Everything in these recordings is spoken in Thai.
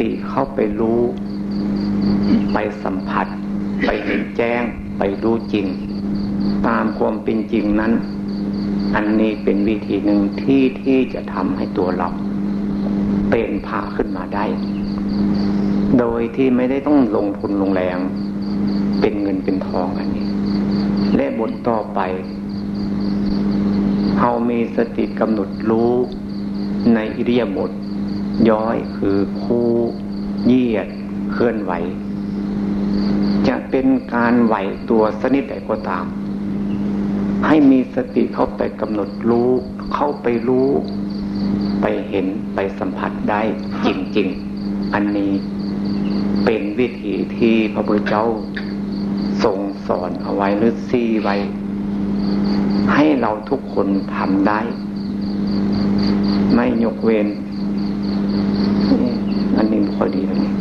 ติเข้าไปรู้ ไปสัมผัส ไปเห็นแจ้ง ไปรู้จริง ตามความเป็นจริงนั้น อันนี้เป็นวิธีหนึ่งที่ที่จะทำให้ตัวเรา เป็นพาขึ้นมาได้ โดยที่ไม่ได้ต้องลงทุนลงแรง เป็นเงินเป็นทองอันนี้ และบทต่อไปเรามีสติกำหนดรู้ในอิริยาบถ ย้อยคือคู่เยียดเคลื่อนไหว จะเป็นการไหวตัวสนิทใดก็ตาม ให้มีสติเข้าไปกำหนดรู้ เข้าไปรู้ ไปเห็นไปสัมผัสได้จริง ๆ อันนี้เป็นวิธีที่พระพุทธเจ้าทรงสอนเอาไว้หรือซีไว้ ให้เราทุกคนทำได้ ไม่ยกเว้นอันนี้พอดีแล้วนี่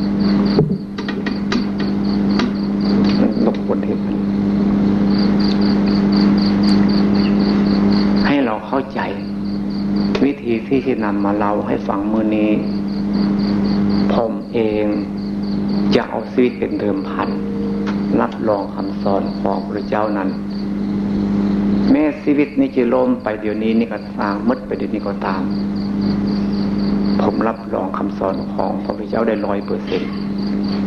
มันลบกวนเทปให้เราเข้าใจ วิธี ที่นำมาเล่าให้ฟังมือนี้ ผมเองจะเอาชีวิตเป็นเดิมพันรับรองคำสอนของพระเจ้านั้น แม้ชีวิตนี้จะล่มไปเดี๋ยวนี้นี่ก็ตามมดไปเดี๋ยวนี้ก็ตาม ผมรับรองคำสอนของพระพุทธเจ้าได้ร้อยเปอร์เซ็น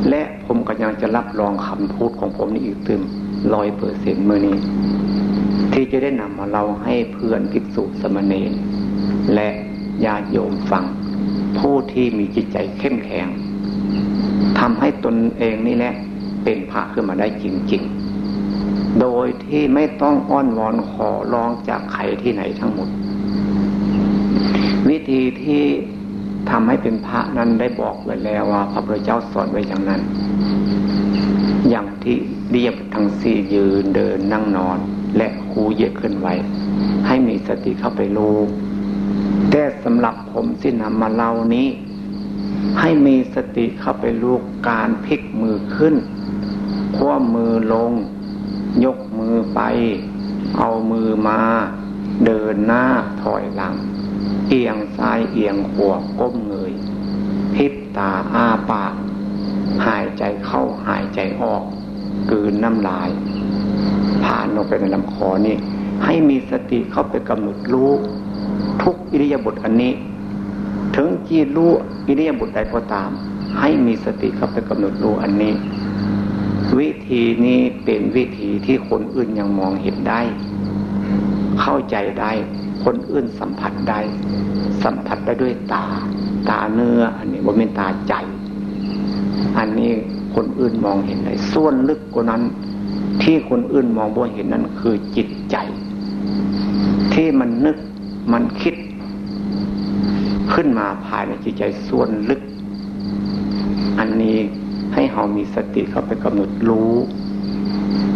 และผมก็ยังจะรับรองคำพูดของผมนี่อีกตึมร้อยเปอร์เซ็นเมื่อนี้ ที่จะได้นำมาเราให้เพื่อนภิกษุสมณีและ ญาโยมฟัง ผู้ที่มีจิตใจเข้มแข็งทำให้ตนเองนี่แหละเป็นพระขึ้นมาได้จริงๆ โดยที่ไม่ต้องอ้อนวอนขอร้องจากใครที่ไหนทั้งหมด วิธีที่ทำให้เป็นพระนั้นได้บอกไว้แล้วว่า พระพุทธเจ้าสอนไว้อย่างนั้น อย่างที่เรียบทั้งสี่ยืนเดินนั่งนอน และคูเยอะขึ้นไว้ ให้มีสติเข้าไปรู้ แต่สำหรับผมที่นำมาเล่านี้ ให้มีสติเข้าไปรู้การพลิกมือขึ้นคว้ามือลง ยกมือไป เอามือมา เดินหน้าถอยหลัง เอียงซ้ายเอียงขวาก้มเงยพิบตาอ้าปาก หายใจเข้าหายใจออกกืนน้ำลาย ผ่านลงไปในลำคอนี่ ให้มีสติเข้าไปกำหนดรู้ ทุกอิริยาบถอันนี้ ถึงจีรู้อิริยาบถใดก็ตาม ให้มีสติเข้าไปกำหนดรู้อันนี้ วิธีนี้เป็นวิธีที่คนอื่นยังมองเห็นได้ เข้าใจได้คนอื่นสัมผัสได้ สัมผัสได้ด้วยตา ตาเนื้อ อันนี้ว่าเป็นตาใจ อันนี้คนอื่นมองเห็นได้ส่วนลึกกว่านั้น ที่คนอื่นมองบ่เห็นนั้นคือจิตใจ ที่มันนึก มันคิดขึ้นมาภายในจิตใจส่วนลึก อันนี้ให้เรามีสติเข้าไปกำหนดรู้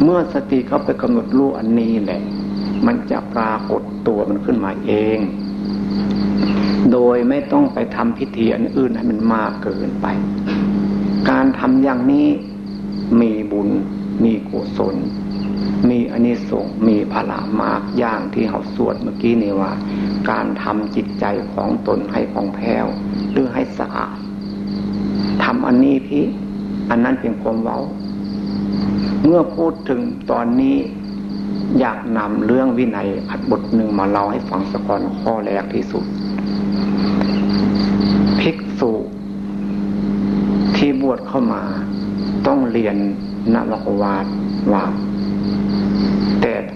เมื่อสติเข้าไปกำหนดรู้อันนี้แหละ มันจะปรากฏตัวมันขึ้นมาเอง โดยไม่ต้องไปทำพิธีอันอื่นให้มันมากเกินไป การทำอย่างนี้มีบุญมีกุศล มีอนิสงส์มีพลามากอย่างที่เขาสวดเมื่อกี้นี่ว่า การทำจิตใจของตนให้ของแผ้วหรือให้สะอาดทำอันนี้พี่อันนั้นเป็นความเว้า เมื่อพูดถึงตอนนี้อยากนำเรื่องวินัยอัดบทหนึ่งมาเล่าให้ฟังสก่อนข้อแรกที่สุด ภิกษุ ที่บวชเข้ามา ต้องเรียนนวกวาดว่า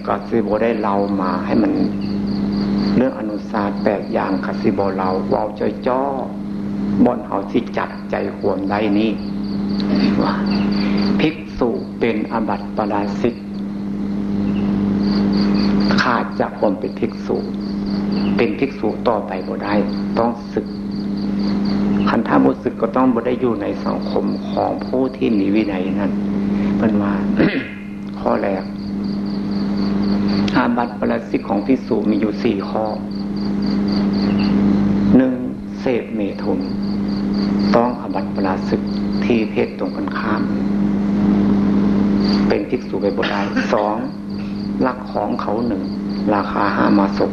กัสิโบได้เล่ามาให้มันเรื่องอนุสาสแปดอย่างกัสิโบเราเว้าจอยจ้อบนเขาสิจัดใจควรได้นี้ว่าภิกษุเป็นอบัติปราสิกขาดจากความเป็นภิกษุ เป็นภิกษุต่อไปบ่ได้ ต้องศึกคันถ้าบุศึกก็ต้องบ่ได้อยู่ในสังคมของผู้ที่มีวินัยนั้นเป็นว่าข้อแรก อาบัติปราสิกของภิกษุมีอยู่สี่ข้อหนึ่งเสพเมถุน ต้องอาบัติปราสิกที่เพศตรงกันข้าม เป็นภิกษุไปบ่ได้สองลักของเขาหนึ่ง ราคาห้ามาศก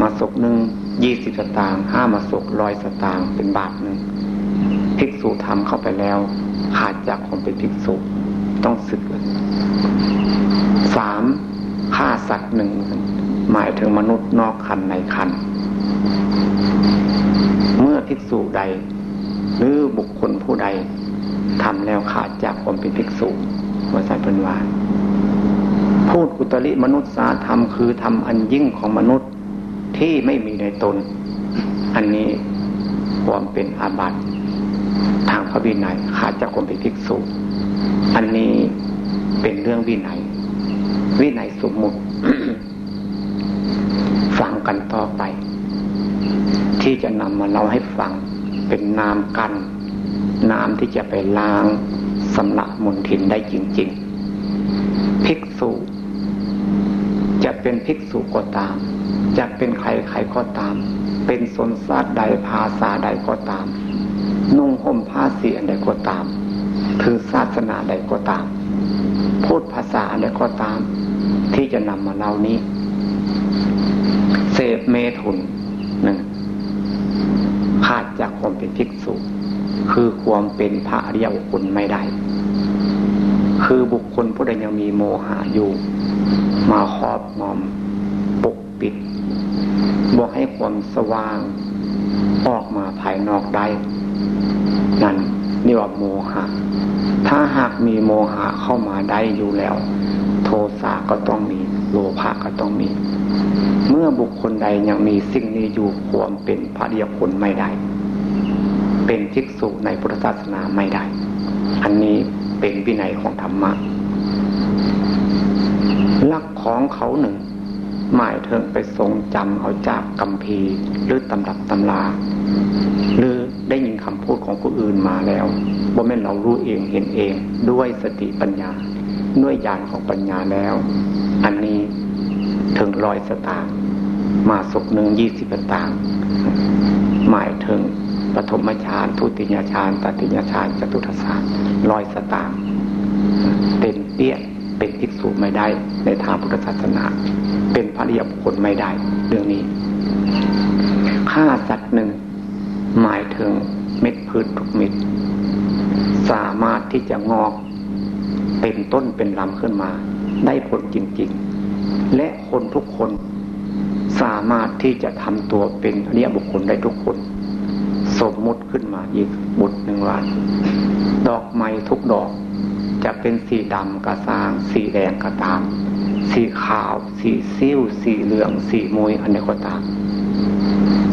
มาศกหนึ่งยี่สิบสตางค์ห้ามาศกร้อยสตางค์เป็นบาทหนึ่งภิกษุธรรมเข้าไปแล้ว ขาดจากความเป็นภิกษุ ต้องสึกสาม ฆ่าสัตว์หนึ่ง หมายถึงมนุษย์นอกคันในคัน เมื่อภิกษุใด หรือบุคคลผู้ใดทำแล้วขาดจากความเป็นภิกษุวสันเป็นวาพูดอุตริมนุษยสาธรรมคือทำอันยิ่งของมนุษย์ที่ไม่มีในตน อันนี้ความเป็นอาบัติทางพระวินัยขาดจากความเป็นภิกษุ อันนี้เป็นเรื่องวินัย วินัยสมมุติฟังกันต่อไป ที่จะนำมาเล่าให้ฟังเป็นนามกัน นามที่จะไปล้างสำลักมนทินได้จริง ๆ ภิกษุ จะเป็นภิกษุก็ตาม จะเป็นใครใครก็ตาม เป็นสนศาสตร์ใดภาษาใดก็ตาม นุ่งห่มผ้าสีอันใดก็ตามคือศาสนาใดก็ตาม พูดภาษาใดก็ตาม ที่จะนำมาเล่านี้เสพเมถุนหนึ่งขาดจากความเป็นภิกษุ คือความเป็นพระอริยบุคคลไม่ได้ คือบุคคลผู้ใดยังมีโมหะอยู่ มาครอบงอมปกปิดบอกให้ความสว่างออกมาภายนอกได้ นั่นนี่ว่าโมหะ ถ้าหากมีโมหะเข้ามาได้อยู่แล้ว โทสะก็ต้องมี โลภะก็ต้องมี เมื่อบุคคลใดยังมีสิ่งนี้อยู่ความเป็นพระเดียคนไม่ได้ เป็นภิกษุในพุทธศาสนาไม่ได้ อันนี้เป็นวินัยของธรรมะลักของเขาหนึ่ง หมายถึงไปทรงจำเอาจากกัมพีหรือตำรับตำลา หรือได้ยินคำพูดของผู้อื่นมาแล้วว่าแม่เรารู้เองเห็นเองด้วยสติปัญญา ด้วยญาณของปัญญาแล้ว อันนี้ถึงร้อยสตางค์มาศกหนึ่งยี่สิบตางค์หมายถึงปฐมฌานทุติยฌานตติยฌานจตุทฌานลอยสตางเป็นเปี้ยเป็นภิกษุไม่ได้ในทางพุทธศาสนา เป็นพระเรียบคคลไม่ได้ เรื่องนี้ฆ่าสัตว์หนึ่งหมายถึงเม็ดพืชทุกเม็ดสามารถที่จะงอก เป็นต้นเป็นลำขึ้นมา ได้ผลจริง ๆ และคนทุกคนสามารถที่จะทำตัวเป็นอริยบุคคลได้ทุกคน สมมุติขึ้นมาอีกบุตรหนึ่งวันดอกไม้ทุกดอก จะเป็นสีดำกระซาง สีแดงกระตาม สีขาว สีซิ่วสีเหลือง สีมวยอันนี้ก็ตาม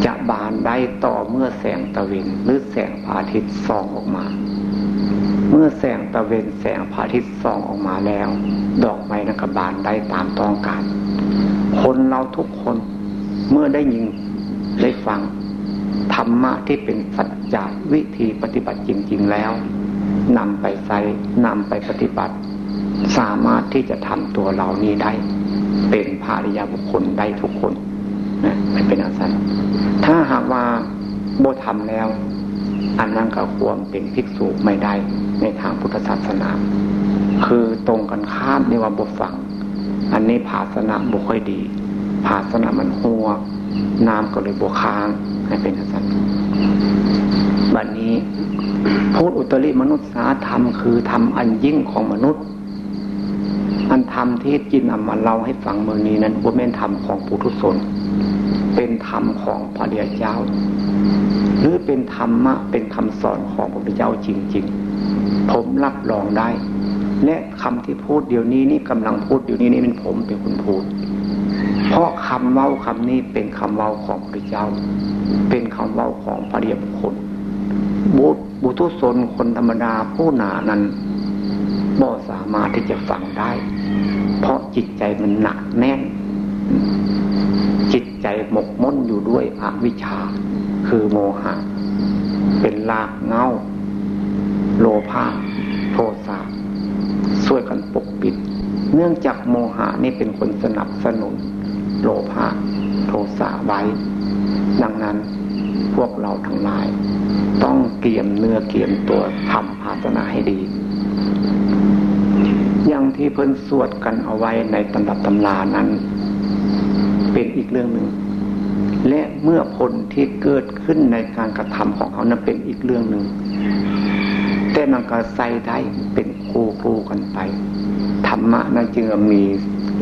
จะบานได้ต่อเมื่อแสงตะวินหรือแสงพระอาทิตย์ส่องออกมา เมื่อแสงตะเวนแสงพระอาทิตย์ส่องออกมาแล้ว ดอกไม้นักบานได้ตามต้องการ คนเราทุกคนเมื่อได้ยินได้ฟังธรรมะที่เป็นสัจจะวิธีปฏิบัติจริง ๆแล้วนำไปใส่นำไปปฏิบัติ สามารถที่จะทำตัวเรานี้ได้ เป็นภาริยาบุคคลได้ทุกคนนะไม่เป็นอาสันถ้าหากว่าโบทำแล้ว อันนั้นก็ควรเป็นภิกษุไม่ได้ ในทางพุทธศาสนา คือตรงกันข้ามในว่าบฟัง อันนี้ภาสนะบุค่อยดี ภาสนะมันหัวน้ำก็เลยบวค้างให้เป็นสันบัดนนี้พูดอุตริมนุษยสาธรรมคือธรรมอันยิ่งของมนุษย์ อันธรรมที่จินนำมาเล่าให้ฟังเมื่อนี้นั้นว่าเป็นธรรมของปุถุชนเป็นธรรมของพระเดียเจ้า หรือเป็นธรรมะเป็นคำสอนของพระพุทธเจ้าจริง ๆ ผมรับรองได้ และคำที่พูดเดี๋ยวนี้นี่กำลังพูดเดี๋ยวนี้นี่เป็นผมเป็นคนพูด เพราะคำเว้าคำนี้เป็นคำเว้าของพระเจ้า เป็นคำเว้าของพระเดียบคคลบุตรบุตุชนคนธรรมดาผู้หนานั้นบ่สามารถที่จะฟังได้ เพราะจิตใจมันหนักแน่น จิตใจหมกมุ่นอยู่ด้วยอวิชชา คือโมหะ เป็นลากเงา โลภะโทสะช่วยกันปกปิด เนื่องจากโมหะนี่เป็นคนสนับสนุน โลภะโทสะไว้ ดังนั้นพวกเราทั้งหลาย ต้องเกี่ยมเนื้อเกี่ยมตัวทำภาสนาให้ดี อย่างที่เพิ่นสวดกันเอาไว้ในตำรับตำรานั้น เป็นอีกเรื่องหนึ่งและเมื่อผลที่เกิดขึ้นในการกระทำของเขานั้นเป็นอีกเรื่องหนึ่ง มันก็ใส่ได้เป็นคู่คู่กันไป ธรรมะนั้นจึงมี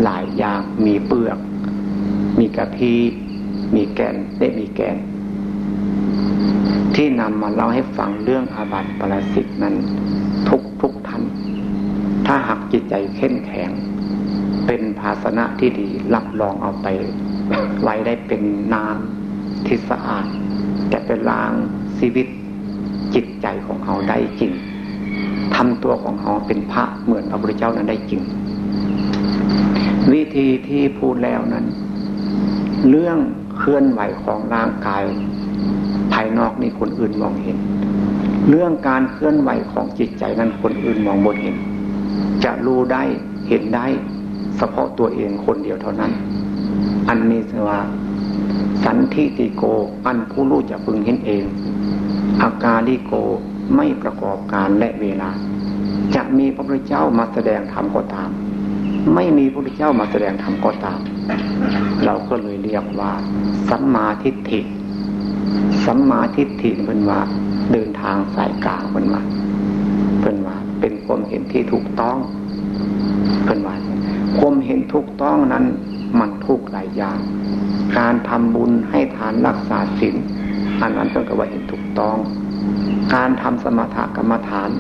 หลายอย่างมีเปลือก มีกะพีมีแกนได้มีแกน ที่นำมาเล่าให้ฟังเรื่องอาบัติปรสิตนั้น ทุกทุกท่านถ้าหากจิตใจเข้มแข็ง เป็นภาชนะที่ดีรับรองเอาไป ไว้ได้เป็นน้ำที่สะอาดจะเป็นล้างชีวิตจิตใจของเขาได้จริง ทำตัวของเขาเป็นพระเหมือนพระพุทธเจ้านั้นได้จริง วิธีที่พูดแล้วนั้น เรื่องเคลื่อนไหวของร่างกาย ภายนอกนี่คนอื่นมองเห็น เรื่องการเคลื่อนไหวของจิตใจนั้นคนอื่นมองบนเห็น จะรู้ได้เห็นได้เฉพาะตัวเองคนเดียวเท่านั้น อันนี้สว่าสันทิติโก อันผู้รู้จะพึงเห็นเอง อาการลิโก ไม่ประกอบการและเวลา จะมีพระพุทธเจ้ามาแสดงธรรมก็ตาม ไม่มีพระพุทธเจ้ามาแสดงธรรมก็ตาม เราก็เลยเรียกว่า สัมมาทิฏฐิ สัมมาทิฏฐิเป็นว่าเดินทางสายกลางเป็นว่าเป็นว่าเป็นความเห็นที่ถูกต้องเป็นว่าความเห็นถูกต้องนั้นมันทุกหลายอย่าง การทำบุญให้ทานรักษาศีลอันนั้นเป็นกับว่าเห็นถูกต้อง การทำสมถกรรมฐาน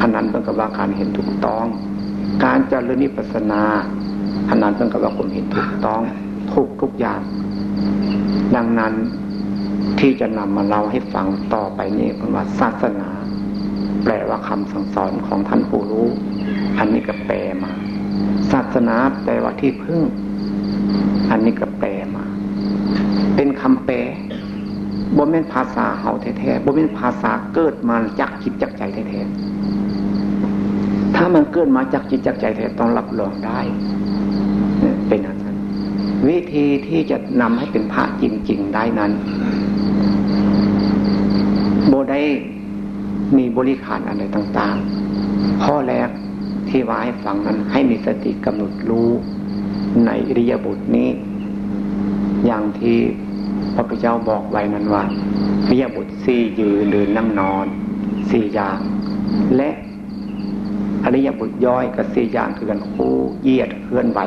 อันนั้นเป็นกับว่าการเห็นถูกต้อง การเจริญนิพพานาอันนั้นเป็นกับว่าผมเห็นถูกต้องทุกทุกอย่าง ดังนั้นที่จะนำมาเล่าให้ฟังต่อไปนี้เป็นว่าศาสนา แปลว่าคำสั่งสอนของท่านผู้รู้ อันนี้ก็แปลมา ศาสนาแปลว่าที่พึ่ง อันนี้ก็แปลมา เป็นคำแปล บ่แม่นภาษาเฮาแท้ๆบ่แม่นภาษาเกิดมาจากจิตจากใจแท้ๆถ้ามันเกิดมาจากจิตจากใจแท้ต้องรับรองได้เป็นอย่างนั้นวิธีที่จะนำให้เป็นพระจริง ๆ ได้นั้นโบได้มีบริขารอะไรต่างๆ ข้อแรกที่ว่าให้ฟังนั้นให้มีสติกำหนดรู้ในอริยบทนี้ อย่างที่ พระพุทธเจ้าบอกไว้นั้นว่าวิยบุตรสี่ยืนเดินนั่งนอนสี่อย่าง และอริยบุตรย่อยกับสี่อย่างคือกันคู่เยียดเคลื่อนไหว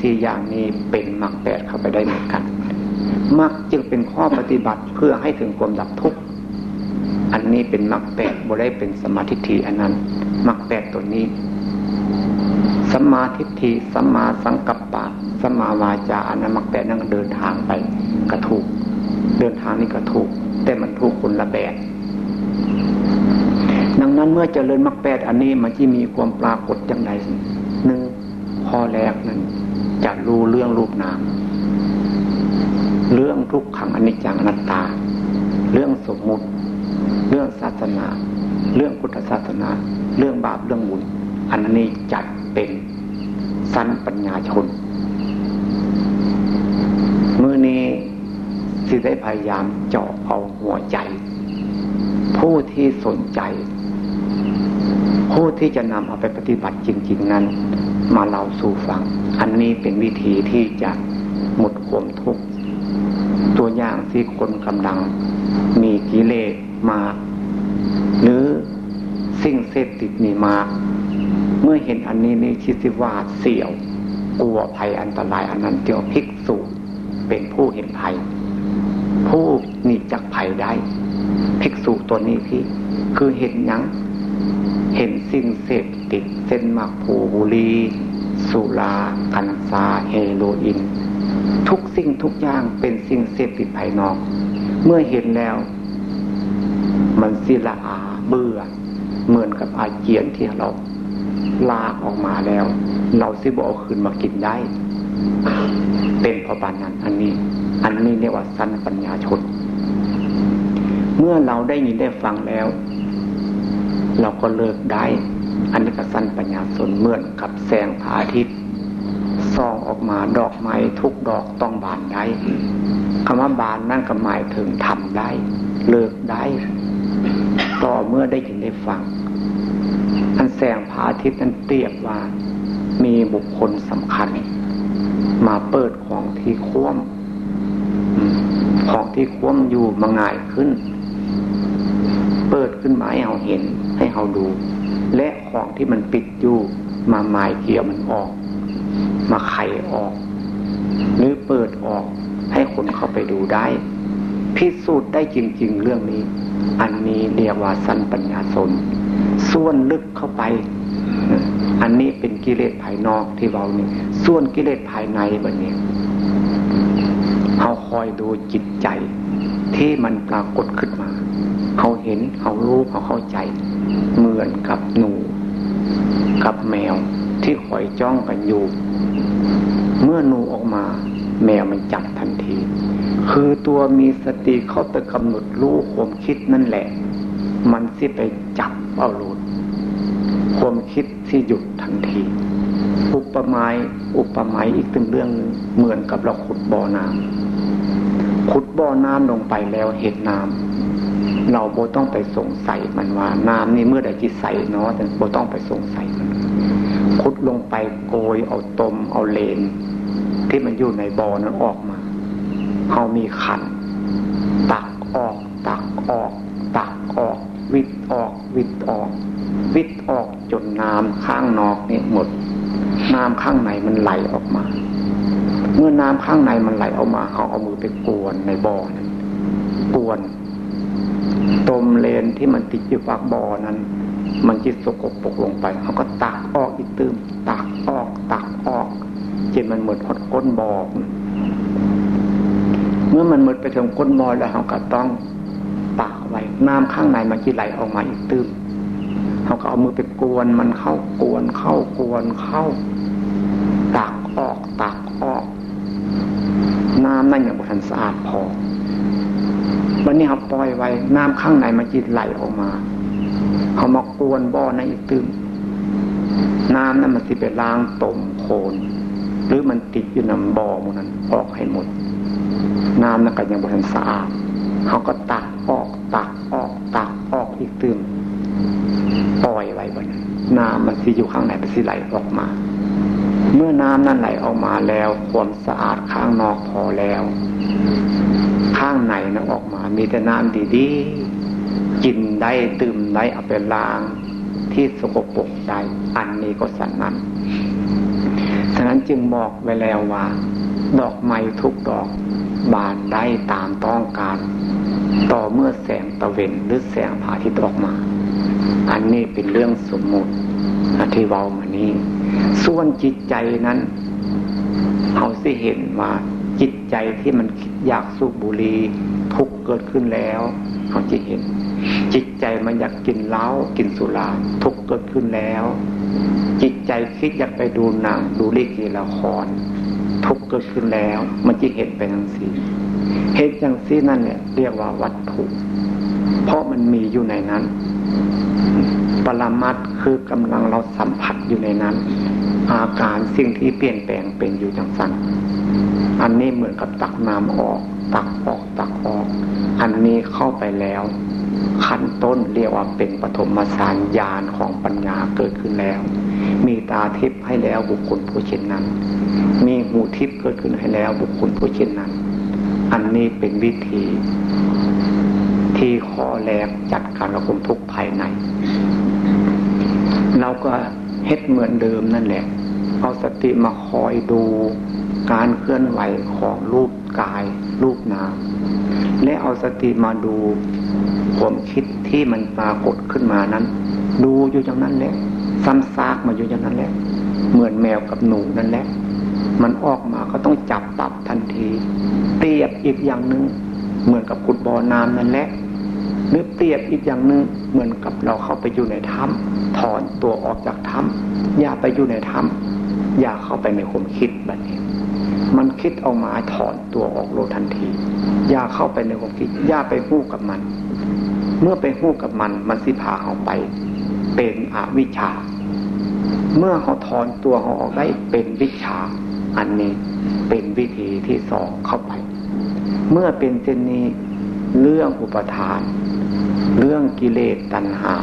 สี่อย่างนี้เป็นมรรคแปดเข้าไปได้เหมือนกันมรรคจึงเป็นข้อปฏิบัติเพื่อให้ถึงความดับทุกข์อันนี้เป็นมรรคแปดบ่ได้เป็นสมาธิทีอันนั้นมรรคแปดตัวนี้ สมาธิทีสมาสังกัปปะสมาวาจาอันนั้นมรรคแปดนั่งเดินทางไปก็ถูก เดินทางนี่ก็ถูก แต่มันถูกคนละแบบดังนั้นเมื่อเจริญมรรคแปดอันนี้มันจะมีความปรากฏอย่างไรหนึ่งข้อแรกนั้นจะรู้เรื่องรูปนามเรื่องทุกขังอนิจจังอนัตตา เรื่องสมมุติ เรื่องศาสนา เรื่องพุทธศาสนา เรื่องบาปเรื่องบุญอันนี้จัด เป็นสั้นปัญญาชน มือนี้สิได้พยายามเจาะเอาหัวใจ ผู้ที่สนใจ ผู้ที่จะนำเอาไปปฏิบัติจริง ๆ นั้น มาเล่าสู่ฟัง อันนี้เป็นวิธีที่จะหมดความทุกข์ตัวอย่างที่คนกำลังมีกิเลสมา หรือสิ่งเสพติดมีมา เมื่อเห็นอันนี้นี่คิดว่าเสี่ยว กลัวภัยอันตรายอันนั้นเดียวพิกษุเป็นผู้เห็นภัย ผู้หนีจากภัยได้ภิกษุตัวนี้พี่ คือเห็นยังเห็นสิ่งเสพติดเส้นมักผูบุรีสุรากัญชาเฮโรอีนทุกสิ่งทุกอย่างเป็นสิ่งเสพติดภายนอก เมื่อเห็นแล้ว มันสิละอาเบื่อ เหมือนกับอาเจียนที่เรา ลากออกมาแล้ว เราสิบอกคืนมากินได้ เป็นพอบานนั้น อันนี้ อันนี้เรียกว่าสั้นปัญญาชน เมื่อเราได้ยินได้ฟังแล้ว เราก็เลิกได้ อันนี้ก็สั้นปัญญาชนเมื่อนกับแสงพระอาทิตย์ส่องออกมาดอกไม้ทุกดอกต้องบานได้คำว่าบานนั่นก็หมายถึงทำได้ เลิกได้ ต่อเมื่อได้ยินได้ฟัง สงพระอาทิตย์นั้นเตียบว่า มีบุคคลสำคัญ มาเปิดของที่คว่ำของที่คว่ำอยู่มาง่ายขึ้น เปิดขึ้นมาให้เราเห็นให้เราดู และของที่มันปิดอยู่มาหมายเกี่ยวมันออก มาไขออก หรือเปิดออกให้คนเข้าไปดูได้ พิสูจน์ได้จริง ๆ เรื่องนี้ อันนี้เรียกว่าสันปัญญาสน ส่วนลึกเข้าไป อันนี้เป็นกิเลสภายนอกที่เราเนี่ยส่วนกิเลสภายในแบบนี้เขาคอยดูจิตใจ ที่มันปรากฏขึ้นมาเขาเห็นเขารู้เขาเข้าใจ เหมือนกับหนู กับแมวที่คอยจ้องกันอยู่ เมื่อหนูออกมา แมวมันจับทันที คือตัวมีสติเข้าไปกำหนดรู้ความคิดนั่นแหละ มันสิไปจับเอาหลูด ความคิดที่หยุดทันที อุปมาอุปมาอีกตึงเรื่องนึงเหมือนกับเราขุดบ่อน้ำขุดบ่อน้ำลงไปแล้วเห็นน้ำเราโบต้องไปสงสัยมันว่า น้ำนี่เมื่อใดจิตใสเนาะแต่โบต้องไปสงสัยมันขุดลงไปโกยเอาตมเอาเลน ที่มันอยู่ในบ่อนั้นออกมาเขามีขัน ตักออก ตักออก ตักออก วิดออก วิดออก วิดออกจนน้ำข้างนอกนี่หมด น้ำข้างในมันไหลออกมา เมื่อน้ำข้างในมันไหลออกมาเขาเอามือไปกวนในบ่อนั้นกวนตมเลนที่มันติดอยู่ปากบ่อนั้น มันจิตสกปรกลงไปเขาก็ตักออกอีกตืมตักออกตักออกจนมันหมดหดก้นบ่อเมื่อมันหมดไปถึงก้นบ่อแล้วเขาก็ต้องปากไว้น้ำข้างในมันจะไหลออกมาอีกตืม เขาก็เอามือไปกวนมันเข้ากวนเข้ากวนเข้า ตักออกตักออก น้ำนั่นอย่างบุทันสะอาดพอวันนี้เขาปล่อยไว้ น้ำข้างในมันจะไหลออกมาเขามากวนบ่อในอีกตืมน้ำนั้นมันสิไปล้างตมโคนหรือมันติดอยู่ในบ่อมันนั้นออกให้หมด น้ำนั้นก็ยังบริสุทธิ์สะอาดเขาก็ตักออกตักออกตักออกอีกตื่มปล่อยไว้บน น้ำมันสิอยู่ข้างในมันสิไหลออกมา เมื่อน้ำนั้นไหลออกมาแล้ว ความสะอาดข้างนอกพอแล้ว ข้างในนะออกมา มีแต่น้ำดีๆกินได้ตื่มได้เอาไปล้างที่สกปรกได้อันนี้ก็สันนั้นฉะนั้นจึงบอกไว้แล้วว่า ดอกไม้ทุกดอกบานได้ตามต้องการ ต่อเมื่อแสงตะเวนหรือแสงพาทิตย์ออกมา อันนี้เป็นเรื่องสมมุติ ที่เว้ามานี้ ส่วนจิตใจนั้นเขาสิเห็นว่าจิตใจที่มันคิดอยากสูบบุหรี่ทุกเกิดขึ้นแล้วเขาจะเห็น จิตใจมันอยากกินเหล้ากินสุราทุกเกิดขึ้นแล้ว จิตใจคิดอยากไปดูหนังดูลิเกละคร ทุกเกิดขึ้นแล้ว มันจะเห็นไปทั้งสี่เหตุอย่างซี่นั่นเนี่ยเรียกว่าวัตถุ เพราะมันมีอยู่ในนั้น ปรมัตคือกำลังเราสัมผัสอยู่ในนั้น อาการสิ่งที่เปลี่ยนแปลงเป็นอยู่จังสันอันนี้เหมือนกับตักน้ำออก ตักออกตักออก อันนี้เข้าไปแล้ว ขั้นต้นเรียกว่าเป็นปฐมสารญาณของปัญญาเกิดขึ้นแล้ว มีตาทิพย์ให้แล้วบุคคลผู้เช่นนั้น มีหูทิพย์เกิดขึ้นให้แล้วบุคคลผู้เช่นนั้น อันนี้เป็นวิธีที่ข้อแรกจัดการระคุมทุกภายใน เราก็เฮ็ดเหมือนเดิมนั่นแหละ เอาสติมาคอยดูการเคลื่อนไหวของรูปกาย รูปนาม และเอาสติมาดูความคิดที่มันปรากฏขึ้นมานั้น ดูอยู่อย่างนั้นแหละซ้ำซากมาอยู่อย่างนั้นแหละ เหมือนแมวกับหนูนั่นแหละ มันออกมาก็ต้องจับปรับทันทีเปรียบอีกอย่างหนึ่งเหมือนกับขุดบ่อน้ำนั่นแหละหรือเปรียบอีกอย่างหนึ่ง เหมือนกับเราเข้าไปอยู่ในถ้ำถอนตัวออกจากถ้ำอย่าไปอยู่ในถ้ำอย่าเข้าไปในความคิดแบบนี้ มันคิดเอาหมาถอนตัวออกโลทันที อย่าเข้าไปในความคิด อย่าไปหู้กับมัน เมื่อไปหู้กับมัน มันสิพาเขาไป เป็นอวิชชา เมื่อเขาถอนตัวเขาออกได้เป็นวิชา อันนี้เป็นวิธีที่สองเข้าไป เมื่อเป็นเช่นนี้เรื่องอุปทาน เรื่องกิเลสตัณหา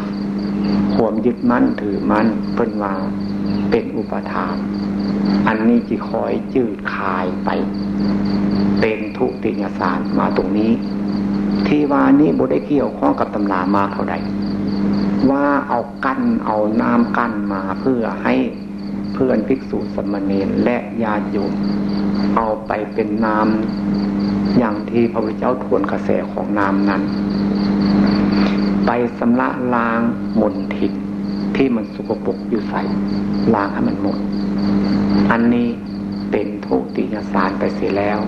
ขวมยึดมั่นถือมั่นเป็นว่าเป็นอุปทาน อันนี้จะคอยจืดคายไป เป็นทุติยสารมาตรงนี้ ที่ว่านี้บุได้เกี่ยวข้องกับตำรามาเท่าใดว่าเอากั้นเอาน้ำกั้นมาเพื่อให้เพื่อนภิกษุสมณีและญาติโยมเอาไปเป็นน้ำอย่างที่พระพุทธเจ้าทวนกระแสของน้ำนั้น ไปสำระล้างมนทินที่มันสุกปกอยู่ใส่ล้างให้มันหมด อันนี้เป็นทุติยสารไปเสียแล้ว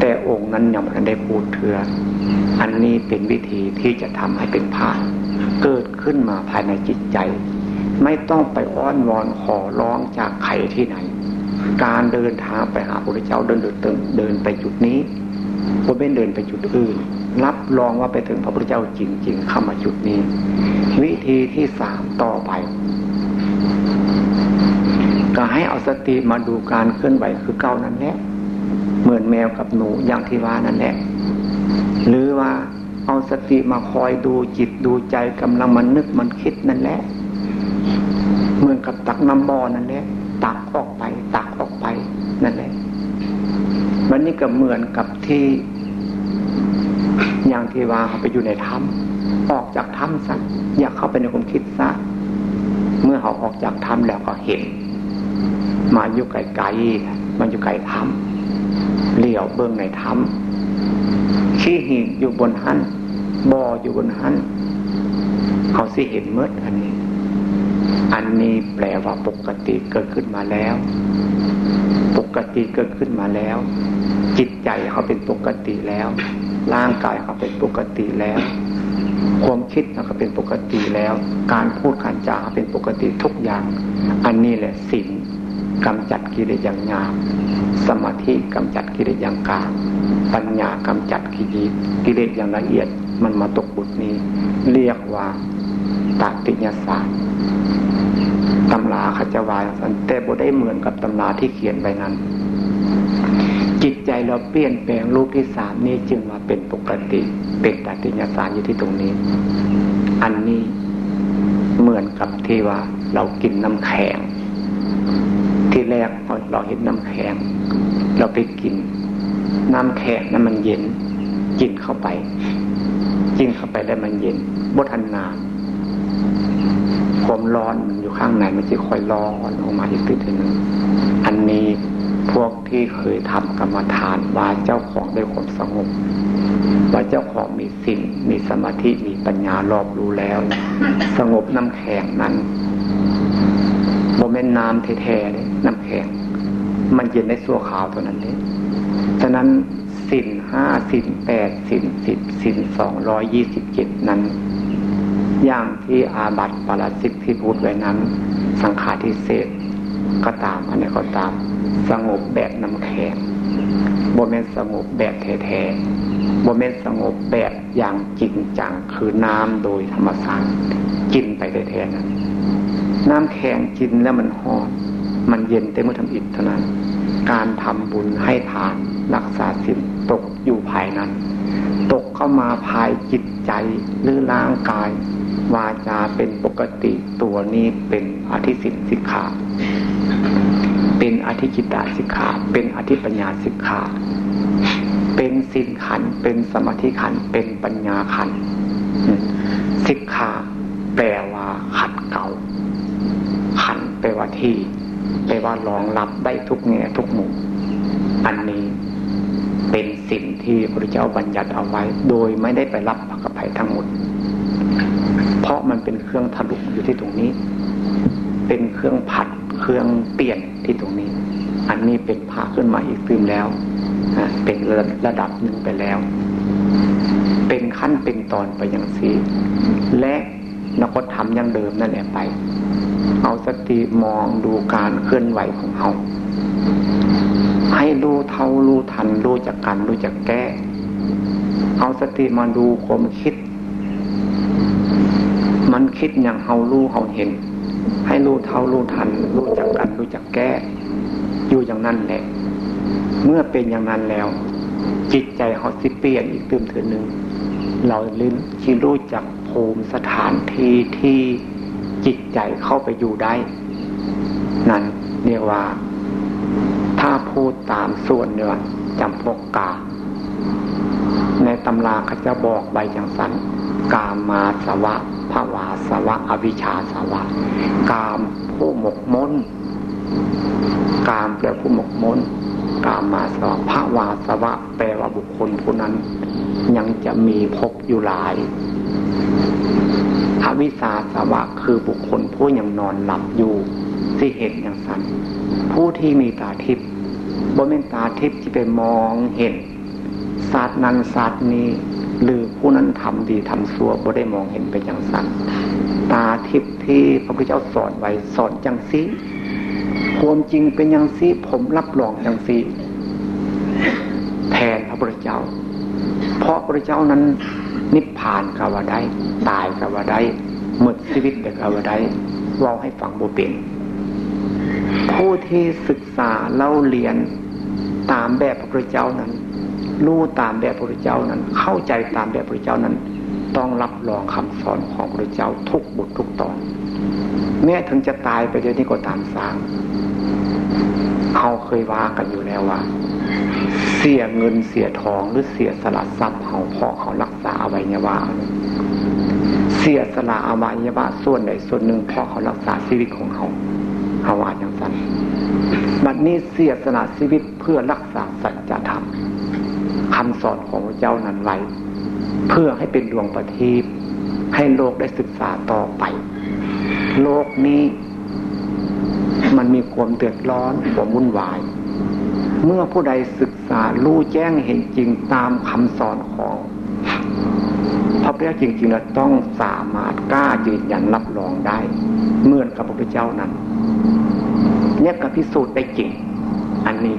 แต่องค์นั้นยังไม่ได้พูดเถืออันนี้เป็นวิธีที่จะทำให้เป็นผ้านเกิดขึ้นมาภายในจิตใจ ไม่ต้องไปอ้อนวอนขอร้องจากใครที่ไหน การเดินทางไปหาพระพุทธเจ้าเดินเดินเดินไปจุดนี้ก็ไม่เดินไปจุดอื่น รับรองว่าไปถึงพระพุทธเจ้าจริงๆเข้ามาจุดนี้ วิธีที่สามต่อไป ก็ให้เอาสติมาดูการเคลื่อนไหวคือเก้านั่นแหละเหมือนแมวกับหนูอย่างที่ว่านั่นแหละหรือว่าเอาสติมาคอยดูจิตดูใจกำลังมันนึกมันคิดนั่นแหละเหมือนกับตักน้ำบ่อนั่นแหละตักออกไป ตักออกไปนั่นแหละวันนี้ก็เหมือนกับที่ อย่างที่ว่าเขาไปอยู่ในถ้ำออกจากถ้ำซะอยากเข้าไปในความคิดซะเมื่อเขาออกจากถ้ำแล้วก็เห็น มาอยู่ไกลๆมันอยู่ไกลถ้ำเหลี่ยวเบื้องในถ้ำขี้หินอยู่บนหันบ่ออยู่บนหันเขาสิเห็นเมื่ออันนี้ อันนี้แปลว่าปกติเกิดขึ้นมาแล้ว ปกติเกิดขึ้นมาแล้ว จิตใจเขาเป็นปกติแล้ว ร่างกายเขาเป็นปกติแล้ว ความคิดเขาเป็นปกติแล้ว การพูดการจาเป็นปกติทุกอย่าง อันนี้แหละสิ่งกำจัดกิเลสอย่างงาม สมาธิกำจัดกิเลสอย่างกลางปัญญากำจัดกิเลสกิเลสอย่างละเอียดมันมาตกบุตรนี้ เรียกว่าตติญศาสตร์ตำราขจาวายสันแต่บ่ได้เหมือนกับตำราที่เขียนไว้นั้น จิตใจเราเปลี่ยนแปลงรูปที่สามนี้จึงมาเป็นปกติ เป็นตติญาสารอยู่ที่ตรงนี้ อันนี้เหมือนกับที่ว่าเรากินน้ำแข็ง ที่แรกเราเห็นน้ำแข็ง เราไปกิน น้ำแข็งนั้นมันเย็น กินเข้าไป กินเข้าไปแล้วมันเย็นบทันนานความร้อนมันอยู่ข้างในมันจะค่อยร้อนออกมาอีกทีหนึ่งอันนี้ พวกที่เคยทำกรรมฐานว่าเจ้าของได้ความสงบว่าเจ้าของมีสิ่งมีสมาธิมีปัญญารอบรู้แล้ว สงบน้ำแข็งนั้นบ่แม่นน้ำแท้ๆเลยน้ำแข็ง มันเย็นในชั่วคราวตัวนั้นเลยฉะนั้นศีลห้าศีลแปดศีลสิบศีลสองร้อยยี่สิบเจ็ดนั้น อย่างที่อาบัติปาราชิกที่พูดไว้นั้น สังฆาทิเสส ก็ตามอันนี้ก็ตาม สงบแบบน้ำแข็งบ่แม่นสงบแบบแท้ๆบ่แม่นสงบแบบอย่างจริงจังคือน้ำโดยธรรมชาติกินไปแท้ๆนั้นน้ำแข็งกินแล้วมันหอมมันเย็นแต่เมื่อทำอิฐเท่านั้น การทำบุญให้ทานรักษาศีลตกอยู่ภายนั้น ตกเข้ามาภายจิตใจหรือร่างกายวาจาเป็นปกติตัวนี้เป็นอธิสินสิกขา เป็นอธิจิตาสิกขา เป็นอธิปัญญาสิกขา เป็นสินขัน เป็นสมาธิขัน เป็นปัญญาขันสิกขาแปลว่าขัดเก่า ขันแปลว่าที่ แปลว่ารองรับได้ทุกแง่ทุกมุม อันนี้เป็นสิ่งที่พระเจ้าบัญญัติเอาไว้ โดยไม่ได้ไปรับผักภัยทั้งหมด เพราะมันเป็นเครื่องทะลุอยู่ที่ตรงนี้ เป็นเครื่องผัด เครื่องเปลี่ยนที่ตรงนี้ อันนี้เป็นพาขึ้นมาอีกซึมแล้วเป็นระดับหนึ่งไปแล้ว เป็นขั้นเป็นตอนไปอย่างสีและนักก็ทำอย่างเดิมนั่นแหละไป เอาสติมองดูการเคลื่อนไหวของเขาให้รู้เท่ารู้ทันรู้จักกันรู้จักแก้ เอาสติมาดูความคิด มันคิดอย่างเฮารู้เฮาเห็น ให้รู้เท่ารู้ทัน รู้จักกันรู้จักแก้ อยู่อย่างนั้นแหละ เมื่อเป็นอย่างนั้นแล้ว จิตใจเขาสิเปลี่ยนอีกตื่มถือหนึ่ง เราลิ้นที่รู้จักภูมิสถานที่ที่จิตใจเข้าไปอยู่ได้ นั่นเรียกว่า ถ้าพูดตามส่วนเนื้อจำพวกกา ในตำราเขาจะบอกใบจังสันกามาสวะ วาสวะอวิชชาสวะ กามผู้หมกมนกามแปลผู้หมกมนกามมาสวะภาวาสวะ แปลว่าบุคคลผู้นั้น ยังจะมีภพอยู่หลาย อวิชาสวะคือบุคคลผู้ยังนอนหลับอยู่ที่เห็นอย่างสันผู้ที่มีตาทิพย์บนเป็นตาทิพย์ที่ไปมองเห็นศาสตร์นั้นศาสตร์นี้ หรือผู้นั้นทำดีทำชั่วบ่ได้มองเห็นไปอย่างสันตาทิพย์ที่พระพุทธเจ้าสอนไว้สอนจังซีความจริงเป็นอย่างซีผมรับรองจังซีแทนพระพุทธเจ้า เพราะพระพุทธเจ้านั้น นิพพานกาวได้ตายกาวได้หมดชีวิตแต่กาได้เล่าให้ฟังบุเป็นผู้ที่ศึกษาเล่าเรียนตามแบบพระพุทธเจ้านั้น รู้ตามแบบพระเจ้านั้น เข้าใจตามแบบพระเจ้านั้น ต้องรับรองคำสอนของพระเจ้าทุกบททุกตอนแม้ถึงจะตายไปเดี๋ยวนี้ก็ตามสางเขาเคยว่ากันอยู่แล้วว่า เสียเงินเสียทองหรือเสียสละทรัพย์เขาเพราะเขารักษาอวัยวะเสียสละอวัยวะส่วนใดส่วนหนึ่งเพราะเขารักษาชีวิตของเขาเขาว่าอย่างนั้นบัดนี้เสียสละชีวิตเพื่อรักษาสัจธรรม คำสอนของพระเจ้านั้นไว้ เพื่อให้เป็นดวงประทีปให้โลกได้ศึกษาต่อไป โลกนี้ มันมีความเดือดร้อนความวุ่นวาย เมื่อผู้ใดศึกษารู้แจ้งเห็นจริงตามคำสอนของพระพุทธเจ้าจริงๆแล้วต้องสามารถกล้ายืนยันรับรองได้ เหมือนกับพระพุทธเจ้านั้นเนี่ยกับพิสูจน์ได้จริง อันนี้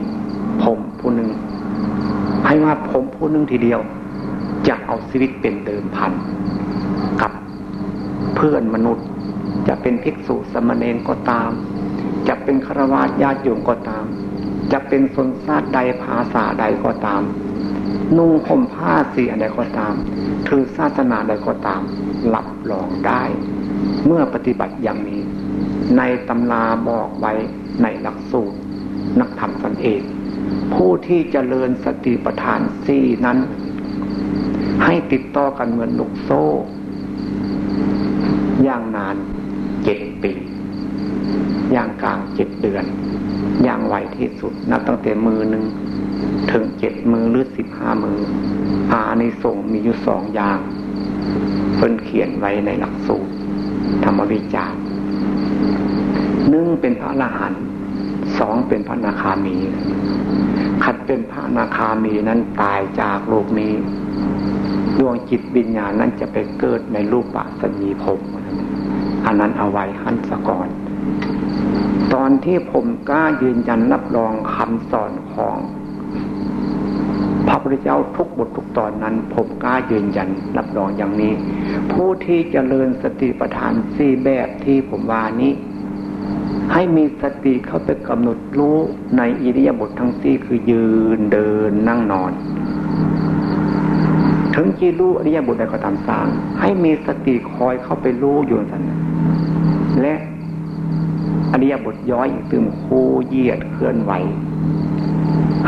ผมผู้หนึ่ง ให้ว่าผมผู้หนึ่งทีเดียว จะเอาชีวิตเป็นเดิมพันกับเพื่อนมนุษย์ จะเป็นภิกษุสมณเณรก็ตาม จะเป็นฆราวาสญาติโยมก็ตาม จะเป็นสนซาดใดภาษาใดก็ตาม นุ่งห่มผ้าสีอะไรก็ตาม ถือศาสนาใดก็ตามรับรองได้ เมื่อปฏิบัติอย่างนี้ ในตำราบอกไว้ในหลักสูตรนักธรรมสันเอก ผู้ที่เจริญสติปัฏฐานสี่นั้น ให้ติดต่อกันเหมือนลูกโซ่ อย่างนานเจ็ดปี อย่างกลางเจ็ดเดือน อย่างไวที่สุด นับตั้งแต่มือหนึ่งถึงเจ็ดมือหรือสิบห้ามืออาในิสงมีอยู่สองอย่างเพิ่นเขียนไว้ในหลักสูตร ธรรมวิจารหนึ่งเป็นพระอรหันต์สองเป็นพระนาคามี ขัดเป็นพระนาคามีนั้นตายจากโลกนี้ ดวงจิตวิญญาณนั้นจะไปเกิดในรูปปัสมีภพอันนั้นเอาไว้หันสะก่อน ตอนที่ผมกล้ายืนยันรับรองคำสอนของพระพุทธเจ้าทุกบททุกตอนนั้น ผมกล้ายืนยันรับรองอย่างนี้ ผู้ที่จเจริญสติปัฏฐานสี่แบบที่ผมว่านี้ ให้มีสติเข้าไปกำหนดรู้ในอิริยาบถททั้งสี่คือยืนเดินนั่งนอน ถึงจีรู้อริยบทใดก็ตามสร้าง ให้มีสติคอยเข้าไปรู้อยู่นั้นและอริยบทย้อยตึมคูเหยียดเคลื่อนไหว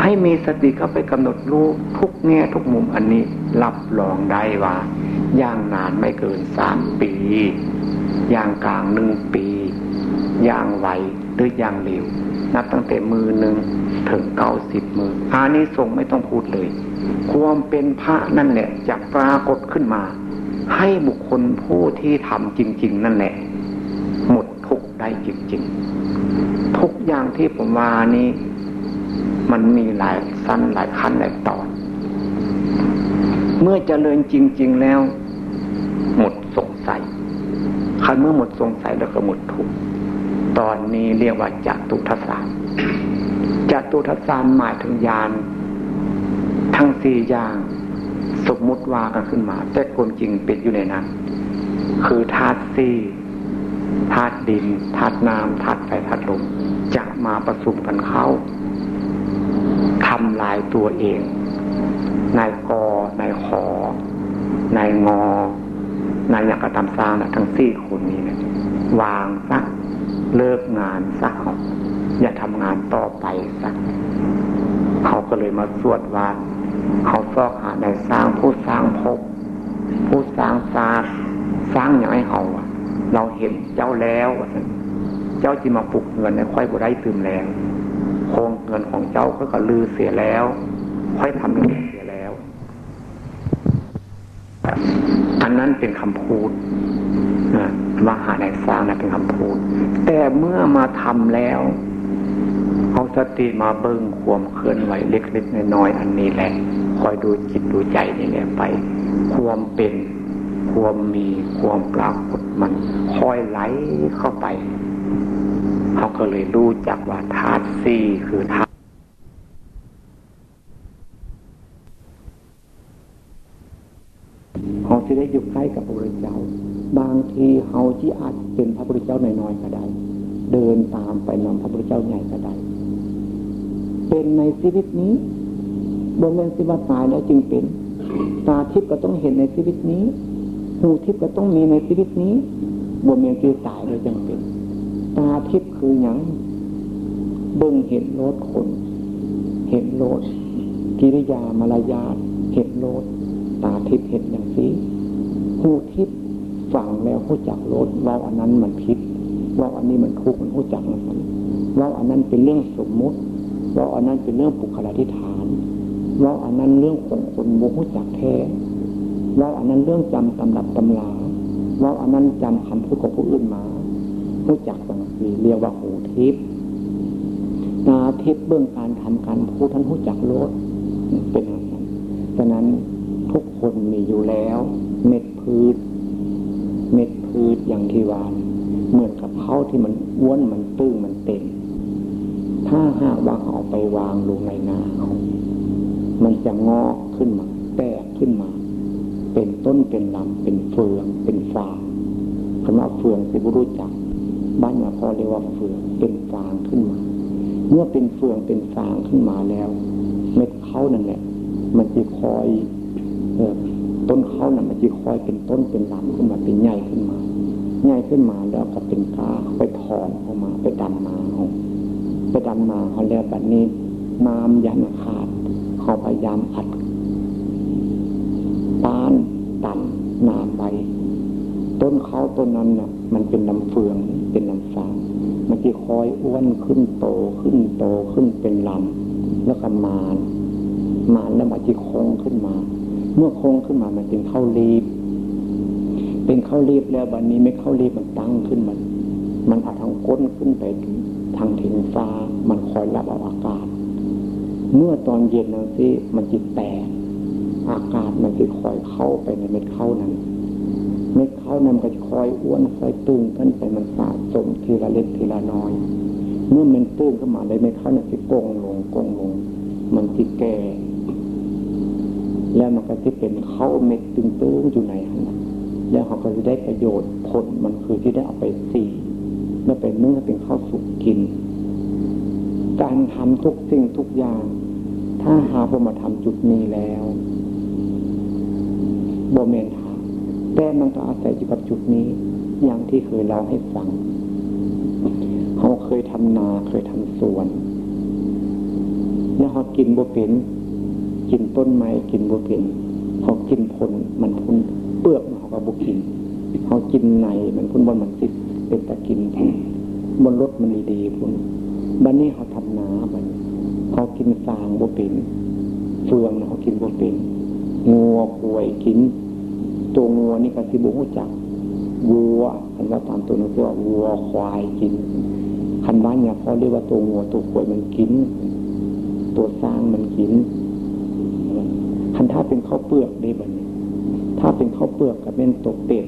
ให้มีสติเข้าไปกำหนดรู้ทุกแง่ทุกมุมอันนี้รับรองได้ว่า อย่างนานไม่เกินสามปี อย่างกลางหนึ่งปี อย่างไหวหรืออย่างเร็วนับตั้งแต่มือหนึ่งถึงเก้าสิบมืออานิสงส์ไม่ต้องพูดเลย ความเป็นพระนั่นแหละจะปรากฏขึ้นมา ให้บุคคลผู้ที่ทำจริง ๆ นั่นแหละ หมดทุกได้จริง ๆ ทุกอย่างที่ผมว่านี้ มันมีหลายสั้นหลายขั้นหลายตอน เมื่อเจริญจริง ๆ แล้ว หมดสงสัยคันเมื่อหมดสงสัยแล้วก็หมดทุกข์ ตอนนี้เรียกว่าจัตุทัศานจัตุทัศานหมายถึงยานทั้งสี่อย่างสมมุติว่ากันขึ้นมา แต่ความจริงเป็นอยู่ในนั้น คือธาตุสี่ธาตุดินธาตุน้ำธาตุไฟธาตุลมจะมาประสุมกันเข้าทำลายตัวเองนายกนายขอนายงอนายอยากกระทำสร้างนะทั้งสี่คนนี้นะวางซะ เลิกงานซะอย่าทำงานต่อไปซะเขาก็เลยมาสวดว่า เขาซอกหาในสร้างผู้สร้างภพผู้สร้างศาสตร์สร้างอย่างให้เขาเราเห็นเจ้าแล้ว เจ้าจีมาปลุกเงินในค่อยบุได้ตื่มแรงโครงเงินของเจ้าก็กระลือเสียแล้ว ค่อยทำเงินเสียแล้ว อันนั้นเป็นคำพูด มหาในสร้างนะเป็นคำพูด แต่เมื่อมาทำแล้ว เอาสติมาเบิ้งควมเคลื่อนไหวเล็กๆน้อยๆอันนี้แหละ คอยดูจิตดูใจนี่แหละไป ความเป็นความมีความปรากฏมันคอยไหลเข้าไป เขาก็เลยรู้จักว่าธาตุสี่คือธาตุ ทีเขาที่อาจเป็นพระพุทธเจ้าน้อยๆก็ได้ เดินตามไปนำพระพุทธเจ้าใหญ่ก็ได้ เป็นในชีวิตนี้บนเรื่องสิว่าตายแล้วจึงเป็น ตาทิพย์ก็ต้องเห็นในชีวิตนี้ หูทิพย์ก็ต้องมีในชีวิตนี้บนเมียคือตายเลยจังเป็น ตาทิพย์คืออย่างเบิ่งเห็นโลดคน เห็นโลดกิริยามารยาเห็นโลดตาทิพย์เห็นอย่างสีหูทิพย์ ฟังแล้วหูจักโลดว่าอันนั้นมันพิษว่าอันนี้มันทุกข์มันหูจักมันว่าอันนั้นเป็นเรื่องสมมุติว่าอันนั้นเป็นเรื่องปุคลาธิฐานว่าอันนั้นเรื่องของคนโมหูจักแท้ว่าอันนั้นเรื่องจำตำรับตำลาว่าอันนั้นจำคำพูดของผู้อื่นมาผู้จักบางทีเรียกว่าหูทิพย์ตาทิพย์เบื้องการทำการพูดท่านผู้จักโลดเป็นอย่างนั้นฉะนั้นทุกคนมีอยู่แล้ว เม็ดพืช เม็ดพืชอย่างที่วานเหมือนกับเขาที่มันอ้วนมันตื้งมันเต็มถ้าหากว่าเอาไปวางลงในนาเขามันจะงอกขึ้นมา แตกขึ้นมา เป็นต้นเป็นลำเป็นเฟือง เป็นฟางคำว่าเฟืองสิบุรุจักบ้านมาพอเรียกว่าเฟืองเป็นฟางขึ้นมา เมื่อเป็นเฟืองเป็นฟางขึ้นมาแล้ว เม็ดเขานั่นแหละมันจะคอยเออ ต้นเขานั่นมันจะคอยเป็นต้นเป็นลำขึ้นมาเป็นใหญ่ขึ้นมาใหญ่ขึ้นมาแล้วก็เป็นกาไปถอนออกมาไปดำมาเอาไปดำมาเขาแล้วแบบนี้น้ำยันขาดเขาพยายามอัดตานต่ำนาไป ต้นเขาต้นนั้นน่ะ มันเป็นน้ำเฟืองเป็นน้ำฟางมันจะคอยอ้วนขึ้นโตขึ้นโตขึ้นเป็นลำแล้วก็มานมานแล้วมันจะโค้งขึ้น เมื่อโค้งขึ้นมามันเป็นข้าวรีบ เป็นข้าวรีบแล้วบันนี้ไม่ข้าวรีบมันตั้งขึ้นมัน มันอาทางก้นขึ้นไปทางถึงฟ้ามันคอยรับเอาอากาศ เมื่อตอนเย็นนั่นสิมันจิตแตกอากาศมันจะคอยเข้าไปในเม็ดเข้านั้นเม็ดเข้านั้นก็จะคอยอ้วนคอยตึงขึ้นไปมันสะสมทีละเล็กทีละน้อย เมื่อมันตื้นขึ้นมาในเม็ดเข้านั้นจะกงลงกงลง มันจะแก่ แล้วมันก็จะเป็นเข้าเม็ดตึงตื้งอยู่ในนั้นแล้วเขาก็จะได้ประโยชน์ผลมันคือที่ได้เอาไปสีเมื่อเป็นเนื้อเป็นข้าวสุกกิน การทำทุกสิ่งทุกอย่าง ถ้าหาพอมาทำจุดนี้แล้วโบเมนทาแต่มันก็อาศัยอยู่กับจุดนี้ อย่างที่เคยเล่าให้ฟังเขาเคยทำนาเคยทำสวน แล้วเขากินโบเป็น กินต้นไม้กินบัวเป็นเขากินผลมันพุนเปลือกเขาก็บุกินเขากินในมันพุนบนมันติดเป็นตะกินบนรถมันดีๆพุนบันนี้เขาทำนาบันเขากินฟางบัวเป็นเฟืองเขากินบัวเป็นงัวป่วยกิน ตัวงัวนี่ก็สิบุหูจักวัวคันว่าตามตัวนั้นคือว่าวัวควายกินคันบ้านเนี่ยเขาเรียกว่าตัวงัวตัวป่วยมันกิน ตัวสร้างมันกิน คันถ้าเป็นข้าวเปลือกได้บันนี้ ถ้าเป็นข้าวเปลือกกับเป็นตัวเป็ด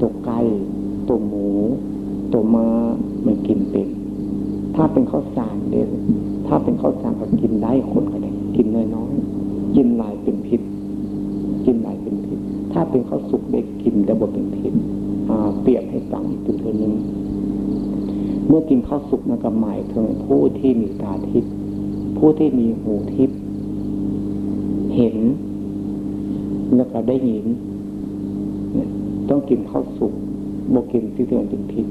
ตัวไก่ตัวหมูตัวม้ามันกินเป็นถ้าเป็นข้าวสารเด้ถ้าเป็นข้าวสารก็กินได้คนก็ได้กินน้อยๆกินหลายเป็นพิษ กินหลายเป็นพิษ ถ้าเป็นข้าวสุกได้กินแต่บดเป็นพิษเปรียบให้ฟังอีกตัวหนึ่งเมื่อกินข้าวสุกนั่นก็หมายถึงผู้ที่มีตาทิพย์ผู้ที่มีหูทิพย์ เห็น แล้วก็ได้ยิน ต้องกินข้าวสุกบกินที่เตือนเป็นพิษ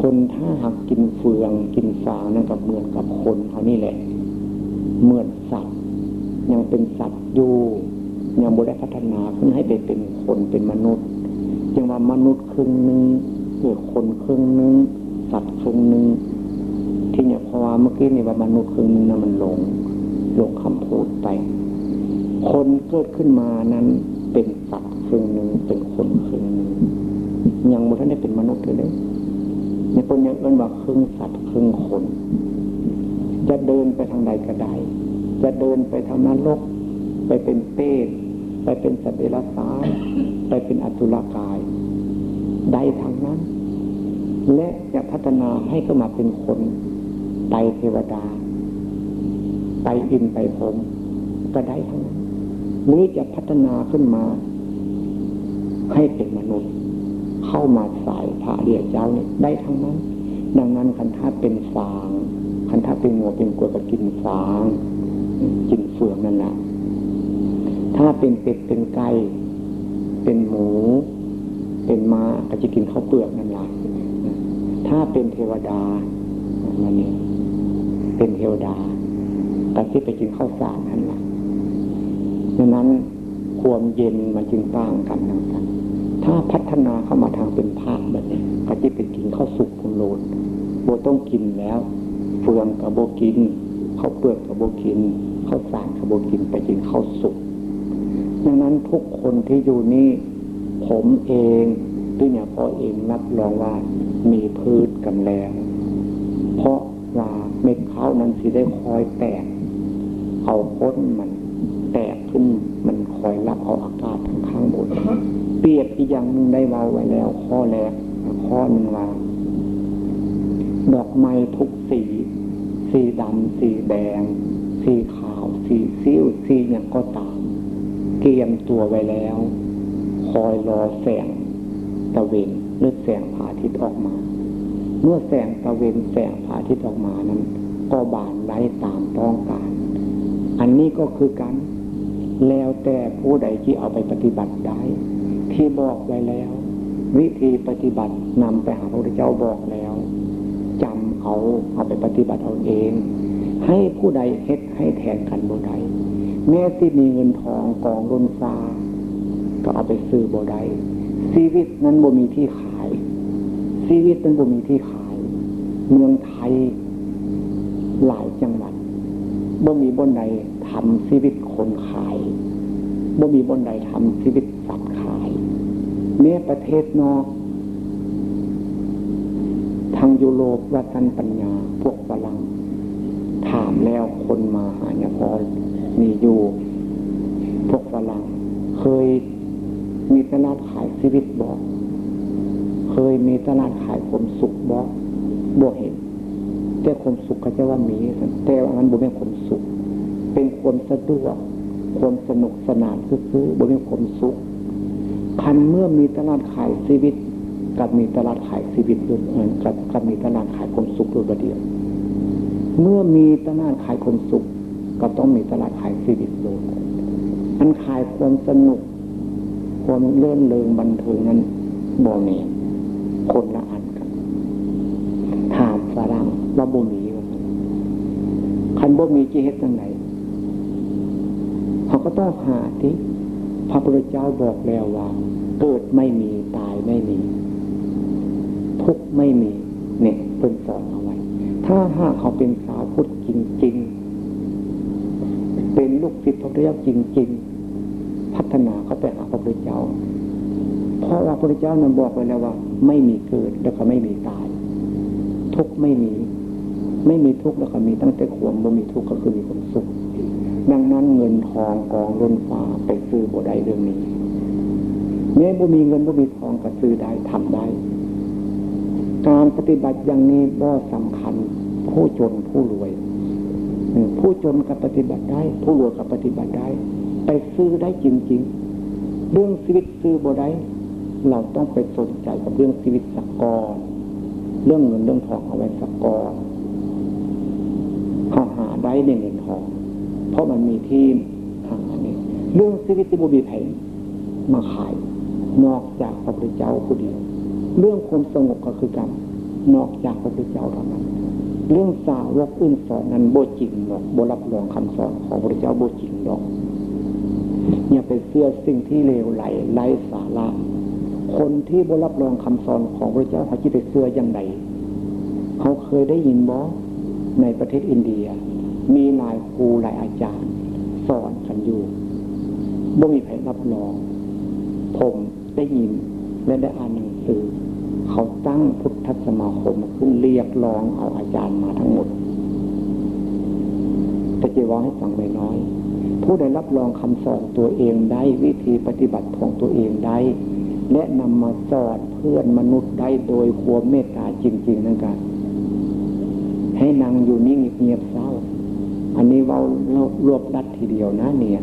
คนถ้าหากกินเฟืองกินฟางนั่นกับเหมือนกับคนเขานี่แหละ เหมือนสัตว์ ยังเป็นสัตว์อยู่ยังบุได้พัฒนาขึ้นให้ไปเป็นคนเป็นมนุษย์จึงว่ามนุษย์ครึ่งหนึ่งหรือคนครึ่งหนึ่งสัตว์ครึ่งหนึ่งที่เนี่ยเพราะว่าเมื่อกี้นี่ว่ามนุษย์ครึ่งหนึ่งนะมันหลงหลงคำพูดไป คนเกิดขึ้นมานั้นเป็นสัตว์ครึ่งหนึ่งเป็นคนครึ่งหนึ่งยังบุท่านได้เป็นมนุษย์เลยเนี่ยคนยังเอิ้นว่าครึ่งสัตว์ครึ่งคน จะเดินไปทางใดก็ได้จะเดินไปทางนรก ไปเป็นเปรตไปเป็นสัตว์เดรัจฉานไปเป็นอสุรกายได้ทางนั้น และจะพัฒนาให้ก็มาเป็นคน ไปเทวดา ไปอินไปพรมก็ได้ทั้งนั้น หรือจะพัฒนาขึ้นมา ให้เป็นมนุษย์ เข้ามาสายพระเดียเจ้าเนี่ยได้ทั้งนั้น ดังนั้นคันท่าเป็นฟางคันท่าเป็นงัวเป็นกลัวก็กินฟางกินเฟืองนั่นแหละถ้าเป็นเป็ดเป็นไก่เป็นหมู เป็นม้าก็จะกินข้าวเปลือกนั่นแหละถ้าเป็นเทวดานั่นเองเป็นเทวดาก็ที่ไปกินข้าวสารนั่นแหละ ดังนั้นความเย็นมันจึงต่างกันนะกัน ถ้าพัฒนาเข้ามาทางเป็นภาคแบบนี้ก็จะไปกินข้าวสุกพุนโลดโบต้องกินแล้วเฟืองกับโบกินข้าวเปลือกกับโบกินข้าวสารกับโบกินไปกินข้าวสุกดังนั้นทุกคนที่อยู่นี่ผมเองด้วยเนี่ยพอเองนับรองว่ามีพืชกำแรงเพราะว่าเม็ดข้าวนั้นสิได้คอยแตกเอาพ้นมัน คอยรับเอาอากาศทางข้างบน เปรียบอีกอย่างหนึ่งได้เว้าไว้แล้ว ข้อแรกข้อหนึ่งว่าดอกไม้ทุกสี สีดำสีแดง สีขาว สีซิ้วสีอย่างก็ตามเตรียมตัวไว้แล้ว คอยรอแสงตะเวนหรือแสงพระอาทิตย์ออกมา เมื่อแสงตะเวนแสงพระอาทิตย์ออกมานั้น ก็บานไล่ตามต้องการ อันนี้ก็คือการ แล้วแต่ผู้ใดที่เอาไปปฏิบัติได้ ที่บอกไว้แล้ว วิธีปฏิบัตินำไปหาพระพุทธเจ้าบอกแล้วจำเอาเอาไปปฏิบัติเอาเอง ให้ผู้ใดเฮ็ดให้แทนกันบ่ใดแม้ที่มีเงินทองกองล้นฟ้า ก็เอาไปซื้อบ่ได้ชีวิตนั้นบ่มีที่ขาย ชีวิตนั้นบ่มีที่ขาย เมืองไทยหลายจังหวัดบ่มีบนใดทำชีวิต คนขายบ่มีบนใดทำชีวิตสัตว์ขายแม้ประเทศนอก ทางยุโรปวัฒนปัญญา พวกฝรั่งถามแล้วคนมาหาเนี่ยพอมีอยู่ พวกฝรั่งเคยมีตลาดขายชีวิตบอก เคยมีตลาดขายความสุขบอกบ่เห็น แต่ความสุขก็จะว่ามีแต่ว่ามันบ่เป็นความสุข เป็นความสะดวกความสนุกสนานซื้อบ่เป็นความสุขคันเมื่อมีตลาดขายชีวิตกับมีตลาดขายชีวิตด้วยกับกับมีตลาดขายความสุขด้วยประเดียวเมื่อมีตลาดขายความสุข ก็ต้องมีตลาดขายชีวิตด้วยอันขายความสนุก ความเลื่อนเลงบันเทิงนั้นบ่เมีคนละอันกันถามฝรั่งว่าบ่มีคันบ่มีจีเฮ็ดจังไหน ก็ต้องหาที่พระพุทธเจ้าบอกแล้วว่าเกิดไม่มีตายไม่มี ทุกไม่มีเนี่ยเป็นสอนเอาไว้ ถ้าหากเขาเป็นสาวพุทธจริงๆ เป็นลูกศิษย์พระพุทธเจ้าจริง ๆ พัฒนาเขาไปหาพระพุทธเจ้า เพราะว่าพระพุทธเจ้านั้นบอกไว้แล้วว่า ไม่มีเกิดแล้วก็ไม่มีตาย ทุกไม่มี ไม่มีทุกข์แล้วก็มีตั้งแต่ขวมบ่มีทุกข์ก็คือมีความสุข ดังนั้นเงินทองกองล้นฟ้าไปซื้อบ่ได้เรื่องนี้แม้บ่มีเงินบ่มีทองก็ซื้อได้ทำได้ การปฏิบัติอย่างนี้บ่สำคัญ ผู้จนผู้รวย ผู้จนกับปฏิบัติได้ ผู้รวยกับปฏิบัติได้ ไปซื้อได้จริง ๆ เรื่องชีวิตซื้อบ่ได้เราต้องไปสนใจกับเรื่องชีวิตสักกอนเรื่องเงินเรื่องทองเอาไว้สักกอนเขาหาได้ในเงินทอง เพราะมันมีที่หาเนี่ยเรื่องชีวิตที่บุบีแผงมาขาย นอกจากพระพุทธเจ้าผู้เดียว เรื่องความสงบก็คือกันนอกจากพระพุทธเจ้าเท่านั้น เรื่องสาวกอื่นสอนนั้นโบจริงหรอกโบรับรองคำสอนของพระพุทธเจ้าโบจริงหรอกอย่าไปเสื้อสิ่งที่เลวไหลไร้สาระคนที่บรับรองคำสอนของพระเจ้าเขาจะไปเสื้อยังไงเขาเคยได้ยินบอในประเทศอินเดีย มีหลายครูหลายอาจารย์ สอนกันอยู่บ่มีใครรับรอง ผมได้ยินและได้อ่านหนังสือ เขาตั้งพุทธสมาคมขึ้นเรียกร้องเอาอาจารย์มาทั้งหมดแต่จะว่าให้ฟังไม่น้อย ผู้ได้รับรองคำสอนตัวเองได้วิธีปฏิบัติของตัวเองได้ และนำมาสอนเพื่อนมนุษย์ได้โดยความเมตตาจริงๆนั่นกันให้นางอยู่นิ่งเงียบเศร้า อันนี้เรารวบรัดทีเดียวนะเนี่ย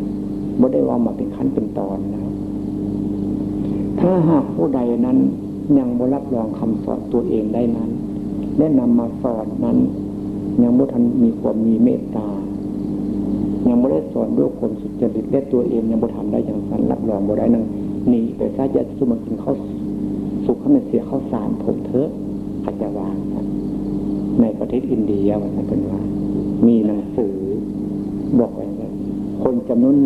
ไม่ได้ว่ามาเป็นขั้นเป็นตอนนะ ถ้าหากผู้ใดนั้นยังบ่รับรองคำสอนตัวเองได้นั้นและนำมาสอนนั้น ยังบ่ทันมีความมีเมตตา ยังไม่ได้สอนด้วยความสุจริตและตัวเองยังบ่ทำได้อย่างสันรับรองบ่ได้นั่งหนีไปซะจะสุมากินข้าวสุขข้ามันเสียข้าวสารผมเถอะอาจจะวางในประเทศอินเดียวันนั้นเป็นว่า มีหนังสือบอกไว้ว่าคนจำนวน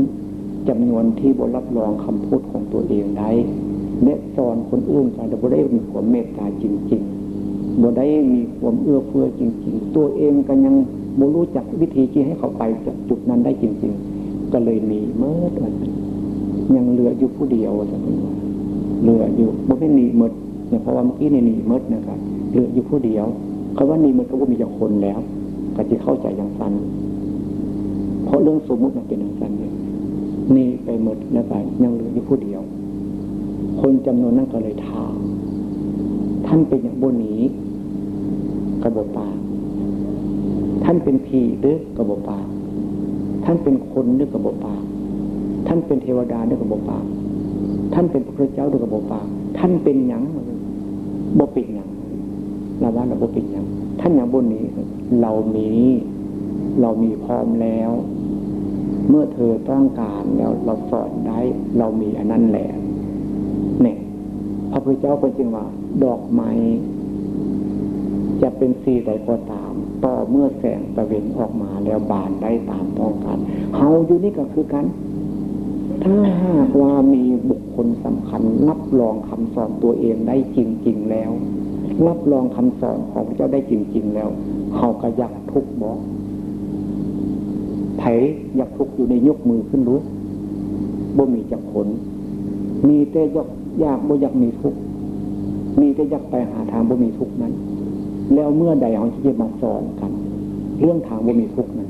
จำนวนที่บรับรองคำพูดของตัวเองได้และสอนคนอื่นการแต่บ่ได้มีความเมตตาจริงๆบ่ได้มีความเอื้อเฟื้อจริง ๆ ตัวเองก็ยังบ่รู้จักวิธีที่ให้เขาไปจากจุดนั้นได้จริง ๆ ก็เลยมีเมื่อยังเหลืออยู่ผู้เดียวจะเป็นเหลืออยู่บ่ไม่หนีมดเนี่ยเพราะว่าเมื่อกี้ในหนีมดนะครับเหลืออยู่ผู้เดียวคำว่านีมันก็ว่ามีจากคนแล้ว ก็จะเข้าใจอย่างสั้นเพราะเรื่องสมมุติมันเป็นอย่างสั้นเนี่ยนี่ไปหมดแล้วไปยังเหลืออยู่ผู้เดียว คนจำนวนนั้นก็เลยถามท่านเป็นอย่างบนนี้กระบอกปาท่านเป็นผีหรือกระบอกปาท่านเป็นคนหรือกระบอกปาท่านเป็นเทวดาด้วยกับบบปากท่านเป็นพระเจ้าด้วยกับบบปากท่านเป็นหยังบปิดหยัง เราว่าเราบปิดหยังท่านอย่างบนนี้ เรามีเรามีพร้อมแล้ว เมื่อเธอต้องการแล้วเราสอนได้ เรามีอันนั้นแหละเนี่ยพระพุทธเจ้าเป็นจริงว่า ดอกไม้จะเป็นสีใดก็ตาม ต่อเมื่อแสงตะเวนออกมาแล้วบานได้ตามต้องการเฮาอยู่นี่ก็คือกัน ถ้าหากว่ามีบุคคลสำคัญรับรองคำสอนตัวเองได้จริง ๆ แล้ว รับรองคำสอนของพระเจ้าได้จริง ๆ แล้วเขาก็อยากทุกบอกไผอยากทุกอยู่ในยกมือขึ้นรู้บ่มีจักผลมีแต่ยกยากบ่อยากมีทุกมีแต่อยากไปหาทางบ่มีทุกนั้น แล้วเมื่อใดเขาจะมาสอนกัน เรื่องทางบ่มีทุกนั้น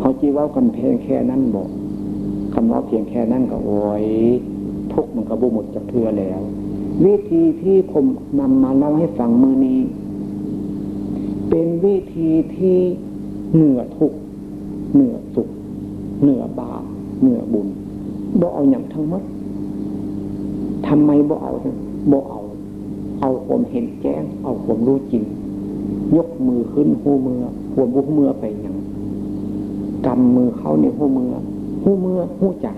เขาจีว่ากันเพียงแค่นั้นบอกคำว่าเพียงแค่นั่นก็โอยทุกมันก็บุหมดจากเทือแล้ว วิธีที่ผมนำมาเล่าให้ฟังมือนี้ เป็นวิธีที่เหนือทุกเหนือสุข เหนือบาปเหนือบุญบ่เอาอย่างทั้งหมดทำไมบ่เอาบ่เอา เอาผมเห็นแจ้ง เอาผมรู้จริง ยกมือขึ้นหูมือหัวบุกมือไปอย่างกำมือเขาเนี่ยหูมือหูเมื่อหูจัก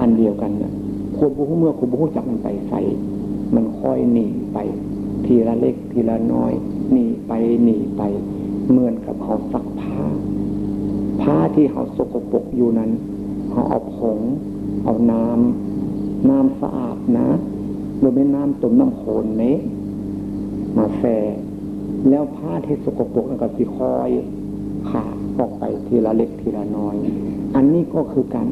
อันเดียวกันนะคนผู้เมื่อคนผู้จักมันไปใส่ มันค่อยหนีไป ทีละเล็กทีละน้อย หนีไปหนีไป เหมือนกับเขาซักผ้า ผ้าที่เขาสกปรกอยู่นั้นเขาเอาผง เอาน้ำน้ำสะอาดนะโดยไม่น้ำต้มน้ำโคลนเนี้มาแส่แล้วผ้าที่สกปรกก็สิคอยขาดออกไปทีละเล็กทีละน้อย อันนี้ก็คือการ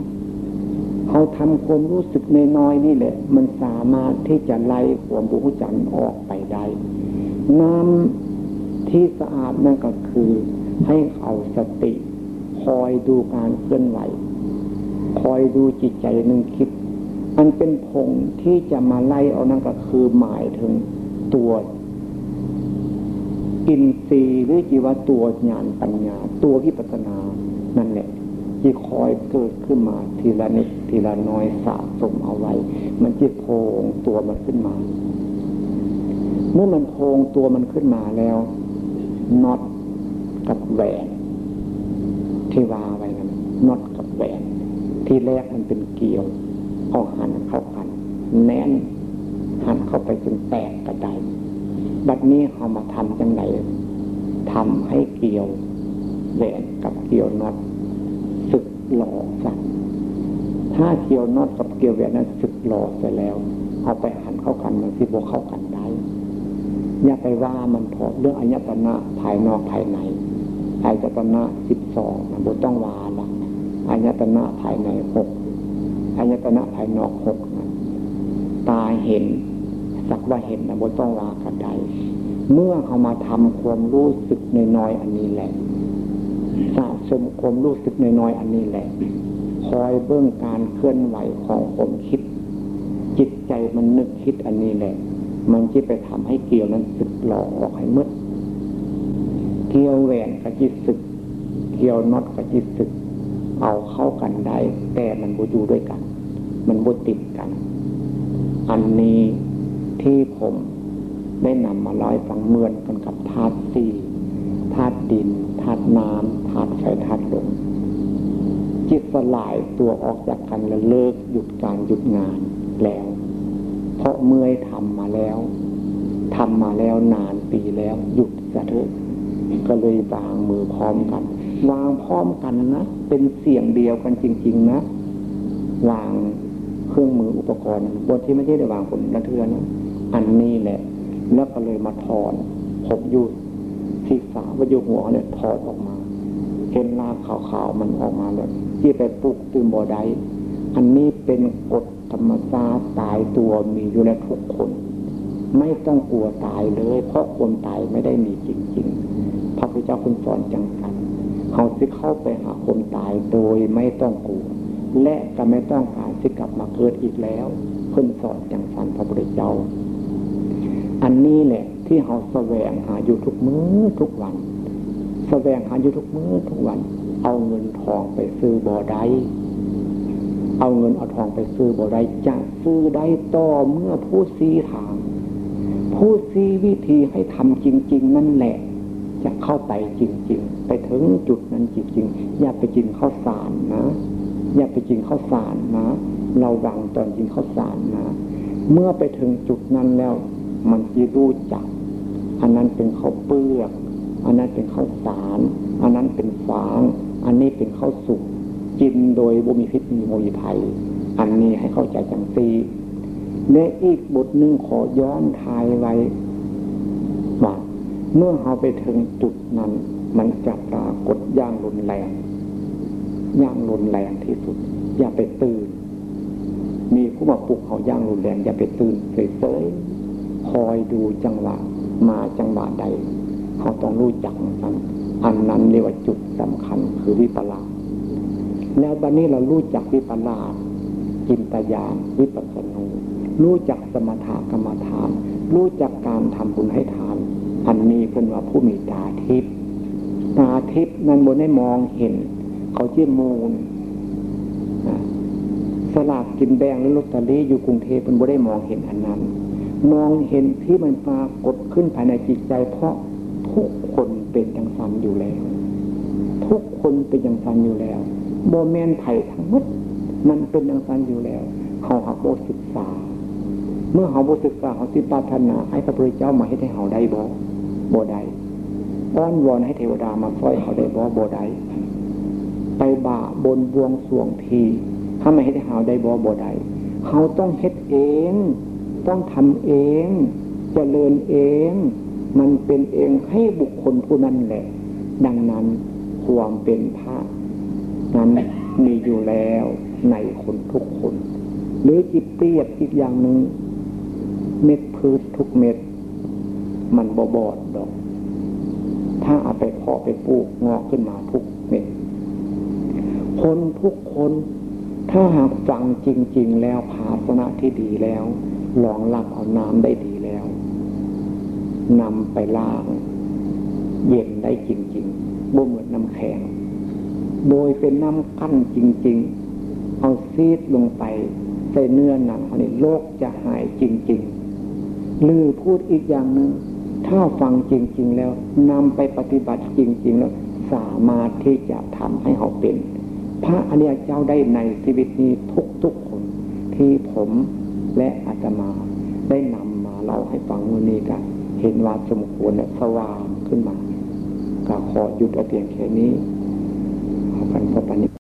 เขาทำความรู้สึกในน้อยนี่แหละ มันสามารถที่จะไล่ความบุหุจันออกไปได้ น้ำที่สะอาดนั่นก็คือ ให้เอาสติคอยดูการเคลื่อนไหวคอยดูจิตใจนึงคิด มันเป็นพงที่จะมาไล่เอานั่นก็คือหมายถึงตัวอินทรีย์หรือจีว่าตัวญาณปัญญา ตัววิปัสนา ที่คอยเกิดขึ้นมาทีละนิดทีละน้อยสะสมเอาไว้ มันจะโพงตัวมันขึ้นมา เมื่อมันโพงตัวมันขึ้นมาแล้วน็อตกับแหวนที่วาไว้นั้นน็อตกับแหวนที่แรกมันเป็นเกลียวเอาหันเข้ากัน แน่นหันเข้าไปจนแตกกระไดบัดนี้เอามาทำจังไรททำให้เกี่ยวแหวนกับเกี่ยวน็อต สึกหลอกสักถ้าเกี่ยวนอตกับเกี่ยวแหวนนั้นสึกหลอกไปแล้ว เอาไปหันเข้ากันมันสิบวเข้ากันได้ อย่าไปว่ามันถอเรื่องอายตนะภายนอกภายในอายตนะสิบสองนะบุต้องวาละอายตนะภายในหกอายตนะภายนอกหกนะตาเห็น สักว่าเห็นนะบุต้องวากันได้เมื่อเขามาทำความรู้สึกน้อยๆอันนี้แหละ สะสมความรู้สึกน้อยๆอันนี้แหละ คอยเบื้องการเคลื่อนไหวของความคิด จิตใจมันนึกคิดอันนี้แหละ มันจะไปทำให้เกี่ยวนั้นสึกหลอกออกให้มืดเกี่ยวแหวนกับจิตสึก เกี่ยวน็อตกับจิตสึก เอาเข้ากันได้ แต่มันบูอยู่ด้วยกัน มันบูติดกัน อันนี้ที่ผมได้นำมาลอยฟังเมือนกันกับธาตุสี่ ธาตุดินธาตุน้ำธาตุไฟธาตุลมจิตสลายตัวออกจากกันแล้วเลิกหยุดการหยุดงานแล้ว เพราะเมื่อยทำมาแล้วทำมาแล้วนานปีแล้ว หยุดสะเถอะก็เลยวางมือพร้อมกันวางพร้อมกันนะเป็นเสียงเดียวกันจริง ๆ นะวางเครื่องมืออุปกรณ์บนที่ไม่ใช่ได้วางผลละเทือนะอันนี้แหละ แล้วก็เลยมาถอนผมอยู่ ที่ฝาว่าอยู่หัวเนี่ยถอดออกมา เห็นลาขาวๆมันออกมาเลยที่ไปปลุกตื่นบ่ได้อันนี้เป็นกฎธรรมชาติตายตัวมีอยู่ในทุกคน ไม่ต้องกลัวตายเลย เพราะคนตายไม่ได้มีจริงๆ พระพุทธเจ้าคุณสอนจังกันเขาที่เข้าไปหาคนตายโดยไม่ต้องกลัว และก็ไม่ต้องการที่กลับมาเกิดอีกแล้วเพิ่นสอนจังสันพระพุทธเจ้า อันนี้แหละ ที่เราแสวงหาอยู่ทุกมื้อทุกวัน แสวงหาอยู่ทุกมื้อทุกวัน เอาเงินทองไปซื้อบ่อได้เอาเงินเอาทองไปซื้อบ่อได้จะซื้อได้ต่อเมื่อผู้ซีทาง ผู้ซีวิธีให้ทำจริง ๆ นั่นแหละ จะเข้าไปจริง ๆ ไปถึงจุดนั้นจริงๆอย่าไปกินข้าวสารนะ อย่าไปกินข้าวสารนะ เราวังตอนกินข้าวสารนะ เมื่อไปถึงจุดนั้นแล้ว มันจะรู้จัก อันนั้นเป็นข้าวเปลือกอันนั้นเป็นข้าวสาร อันนั้นเป็นฟาง อันนี้เป็นข้าวสุกกินโดยบุมีพิษมีโมยภัย อันนี้ให้เข้าใจจังซีในอีกบทหนึ่งขอย้อนทายไว้ว่าเมื่อเราไปถึงจุดนั้น มันจะปรากฏย่างรุนแรงย่างรุนแรงที่สุด อย่าไปตื่น มีผู้มาปลุกเขาย่างรุนแรง อย่าไปตื่นเฉยๆคอยดูจังหวะ มาจังหวะใดเขาต้องรู้จักนั้นอันนั้นเรียกว่าจุดสำคัญคือวิปลาสแล้วบันนี้เรารู้จักวิปลาสจินตยานวิปัสสนูรู้จักสมถกรรมฐาน รู้จักการทำบุญให้ทาน อันนี้เป็นว่าผู้มีตาทิพย์ตาทิพย์นั้นบนได้มองเห็น เขาเชี่ยมูลสลากกินแบงและลอตเตอรี่อยู่กรุงเทพเป็นบ่ได้มองเห็นอันนั้น มองเห็นที่มันปรากฏขึ้นภายในจิตใจ เพราะทุกคนเป็นอย่างสันอยู่แล้ว ทุกคนเป็นอย่างสันอยู่แล้วโมเมนไผ่ทั้งหมดมันเป็นอย่างสันอยู่แล้ว เขาหักโบศึกษา เมื่อเขาโบศึกษาเขาสิปาถนาให้พระพุทธเจ้ามาให้ได้เขาได้บ่บ่ได้อ้อนวอนให้เทวดามาช่วยเขาได้บ่บ่ได้ไปบ่าบนบวงสวงทีถ้าไม่ให้ได้เขาได้บ่บ่ได้เขาต้องเฮ็ดเอง ต้องทำเองจเจริญเอง มันเป็นเองให้บุคคลผู้นั้นแหละ ดังนั้นความเป็นพระนั้นมีอยู่แล้วในคนทุกคน หรือจิตเปรียบอีกอย่างหนึ่งเม็ดพืชทุกเม็ด มันบอบอดดอก ถ้าเอาไปเพาะไปปลูกงอกขึ้นมาทุกเม็ด คนทุกคนถ้าหากฟังจริง ๆ แล้วภาสนะที่ดีแล้ว รองรับเอาน้ำได้ดีแล้วนำไปล้าง เย็นได้จริงๆบ่เหมือนน้ำแข็ง โดยเป็นน้ำกั้นจริง ๆ เอาซีดลงไป ใส่เนื้อหนังอันนี้โรคจะหายจริง ๆ หรือพูดอีกอย่างหนึ่งถ้าฟังจริง ๆ แล้วนำไปปฏิบัติจริง ๆ แล้วสามารถที่จะทำให้เขาเป็น พระอริยเจ้าได้ในชีวิตนี้ทุกๆคนที่ผม และอาตมาได้นำมาเล่าให้ฟังวันนี้กันเห็นว่าสมควรสว่างขึ้นมาก็ขอหยุดเอาเพียงแค่นี้ ขอกันพบปันนี้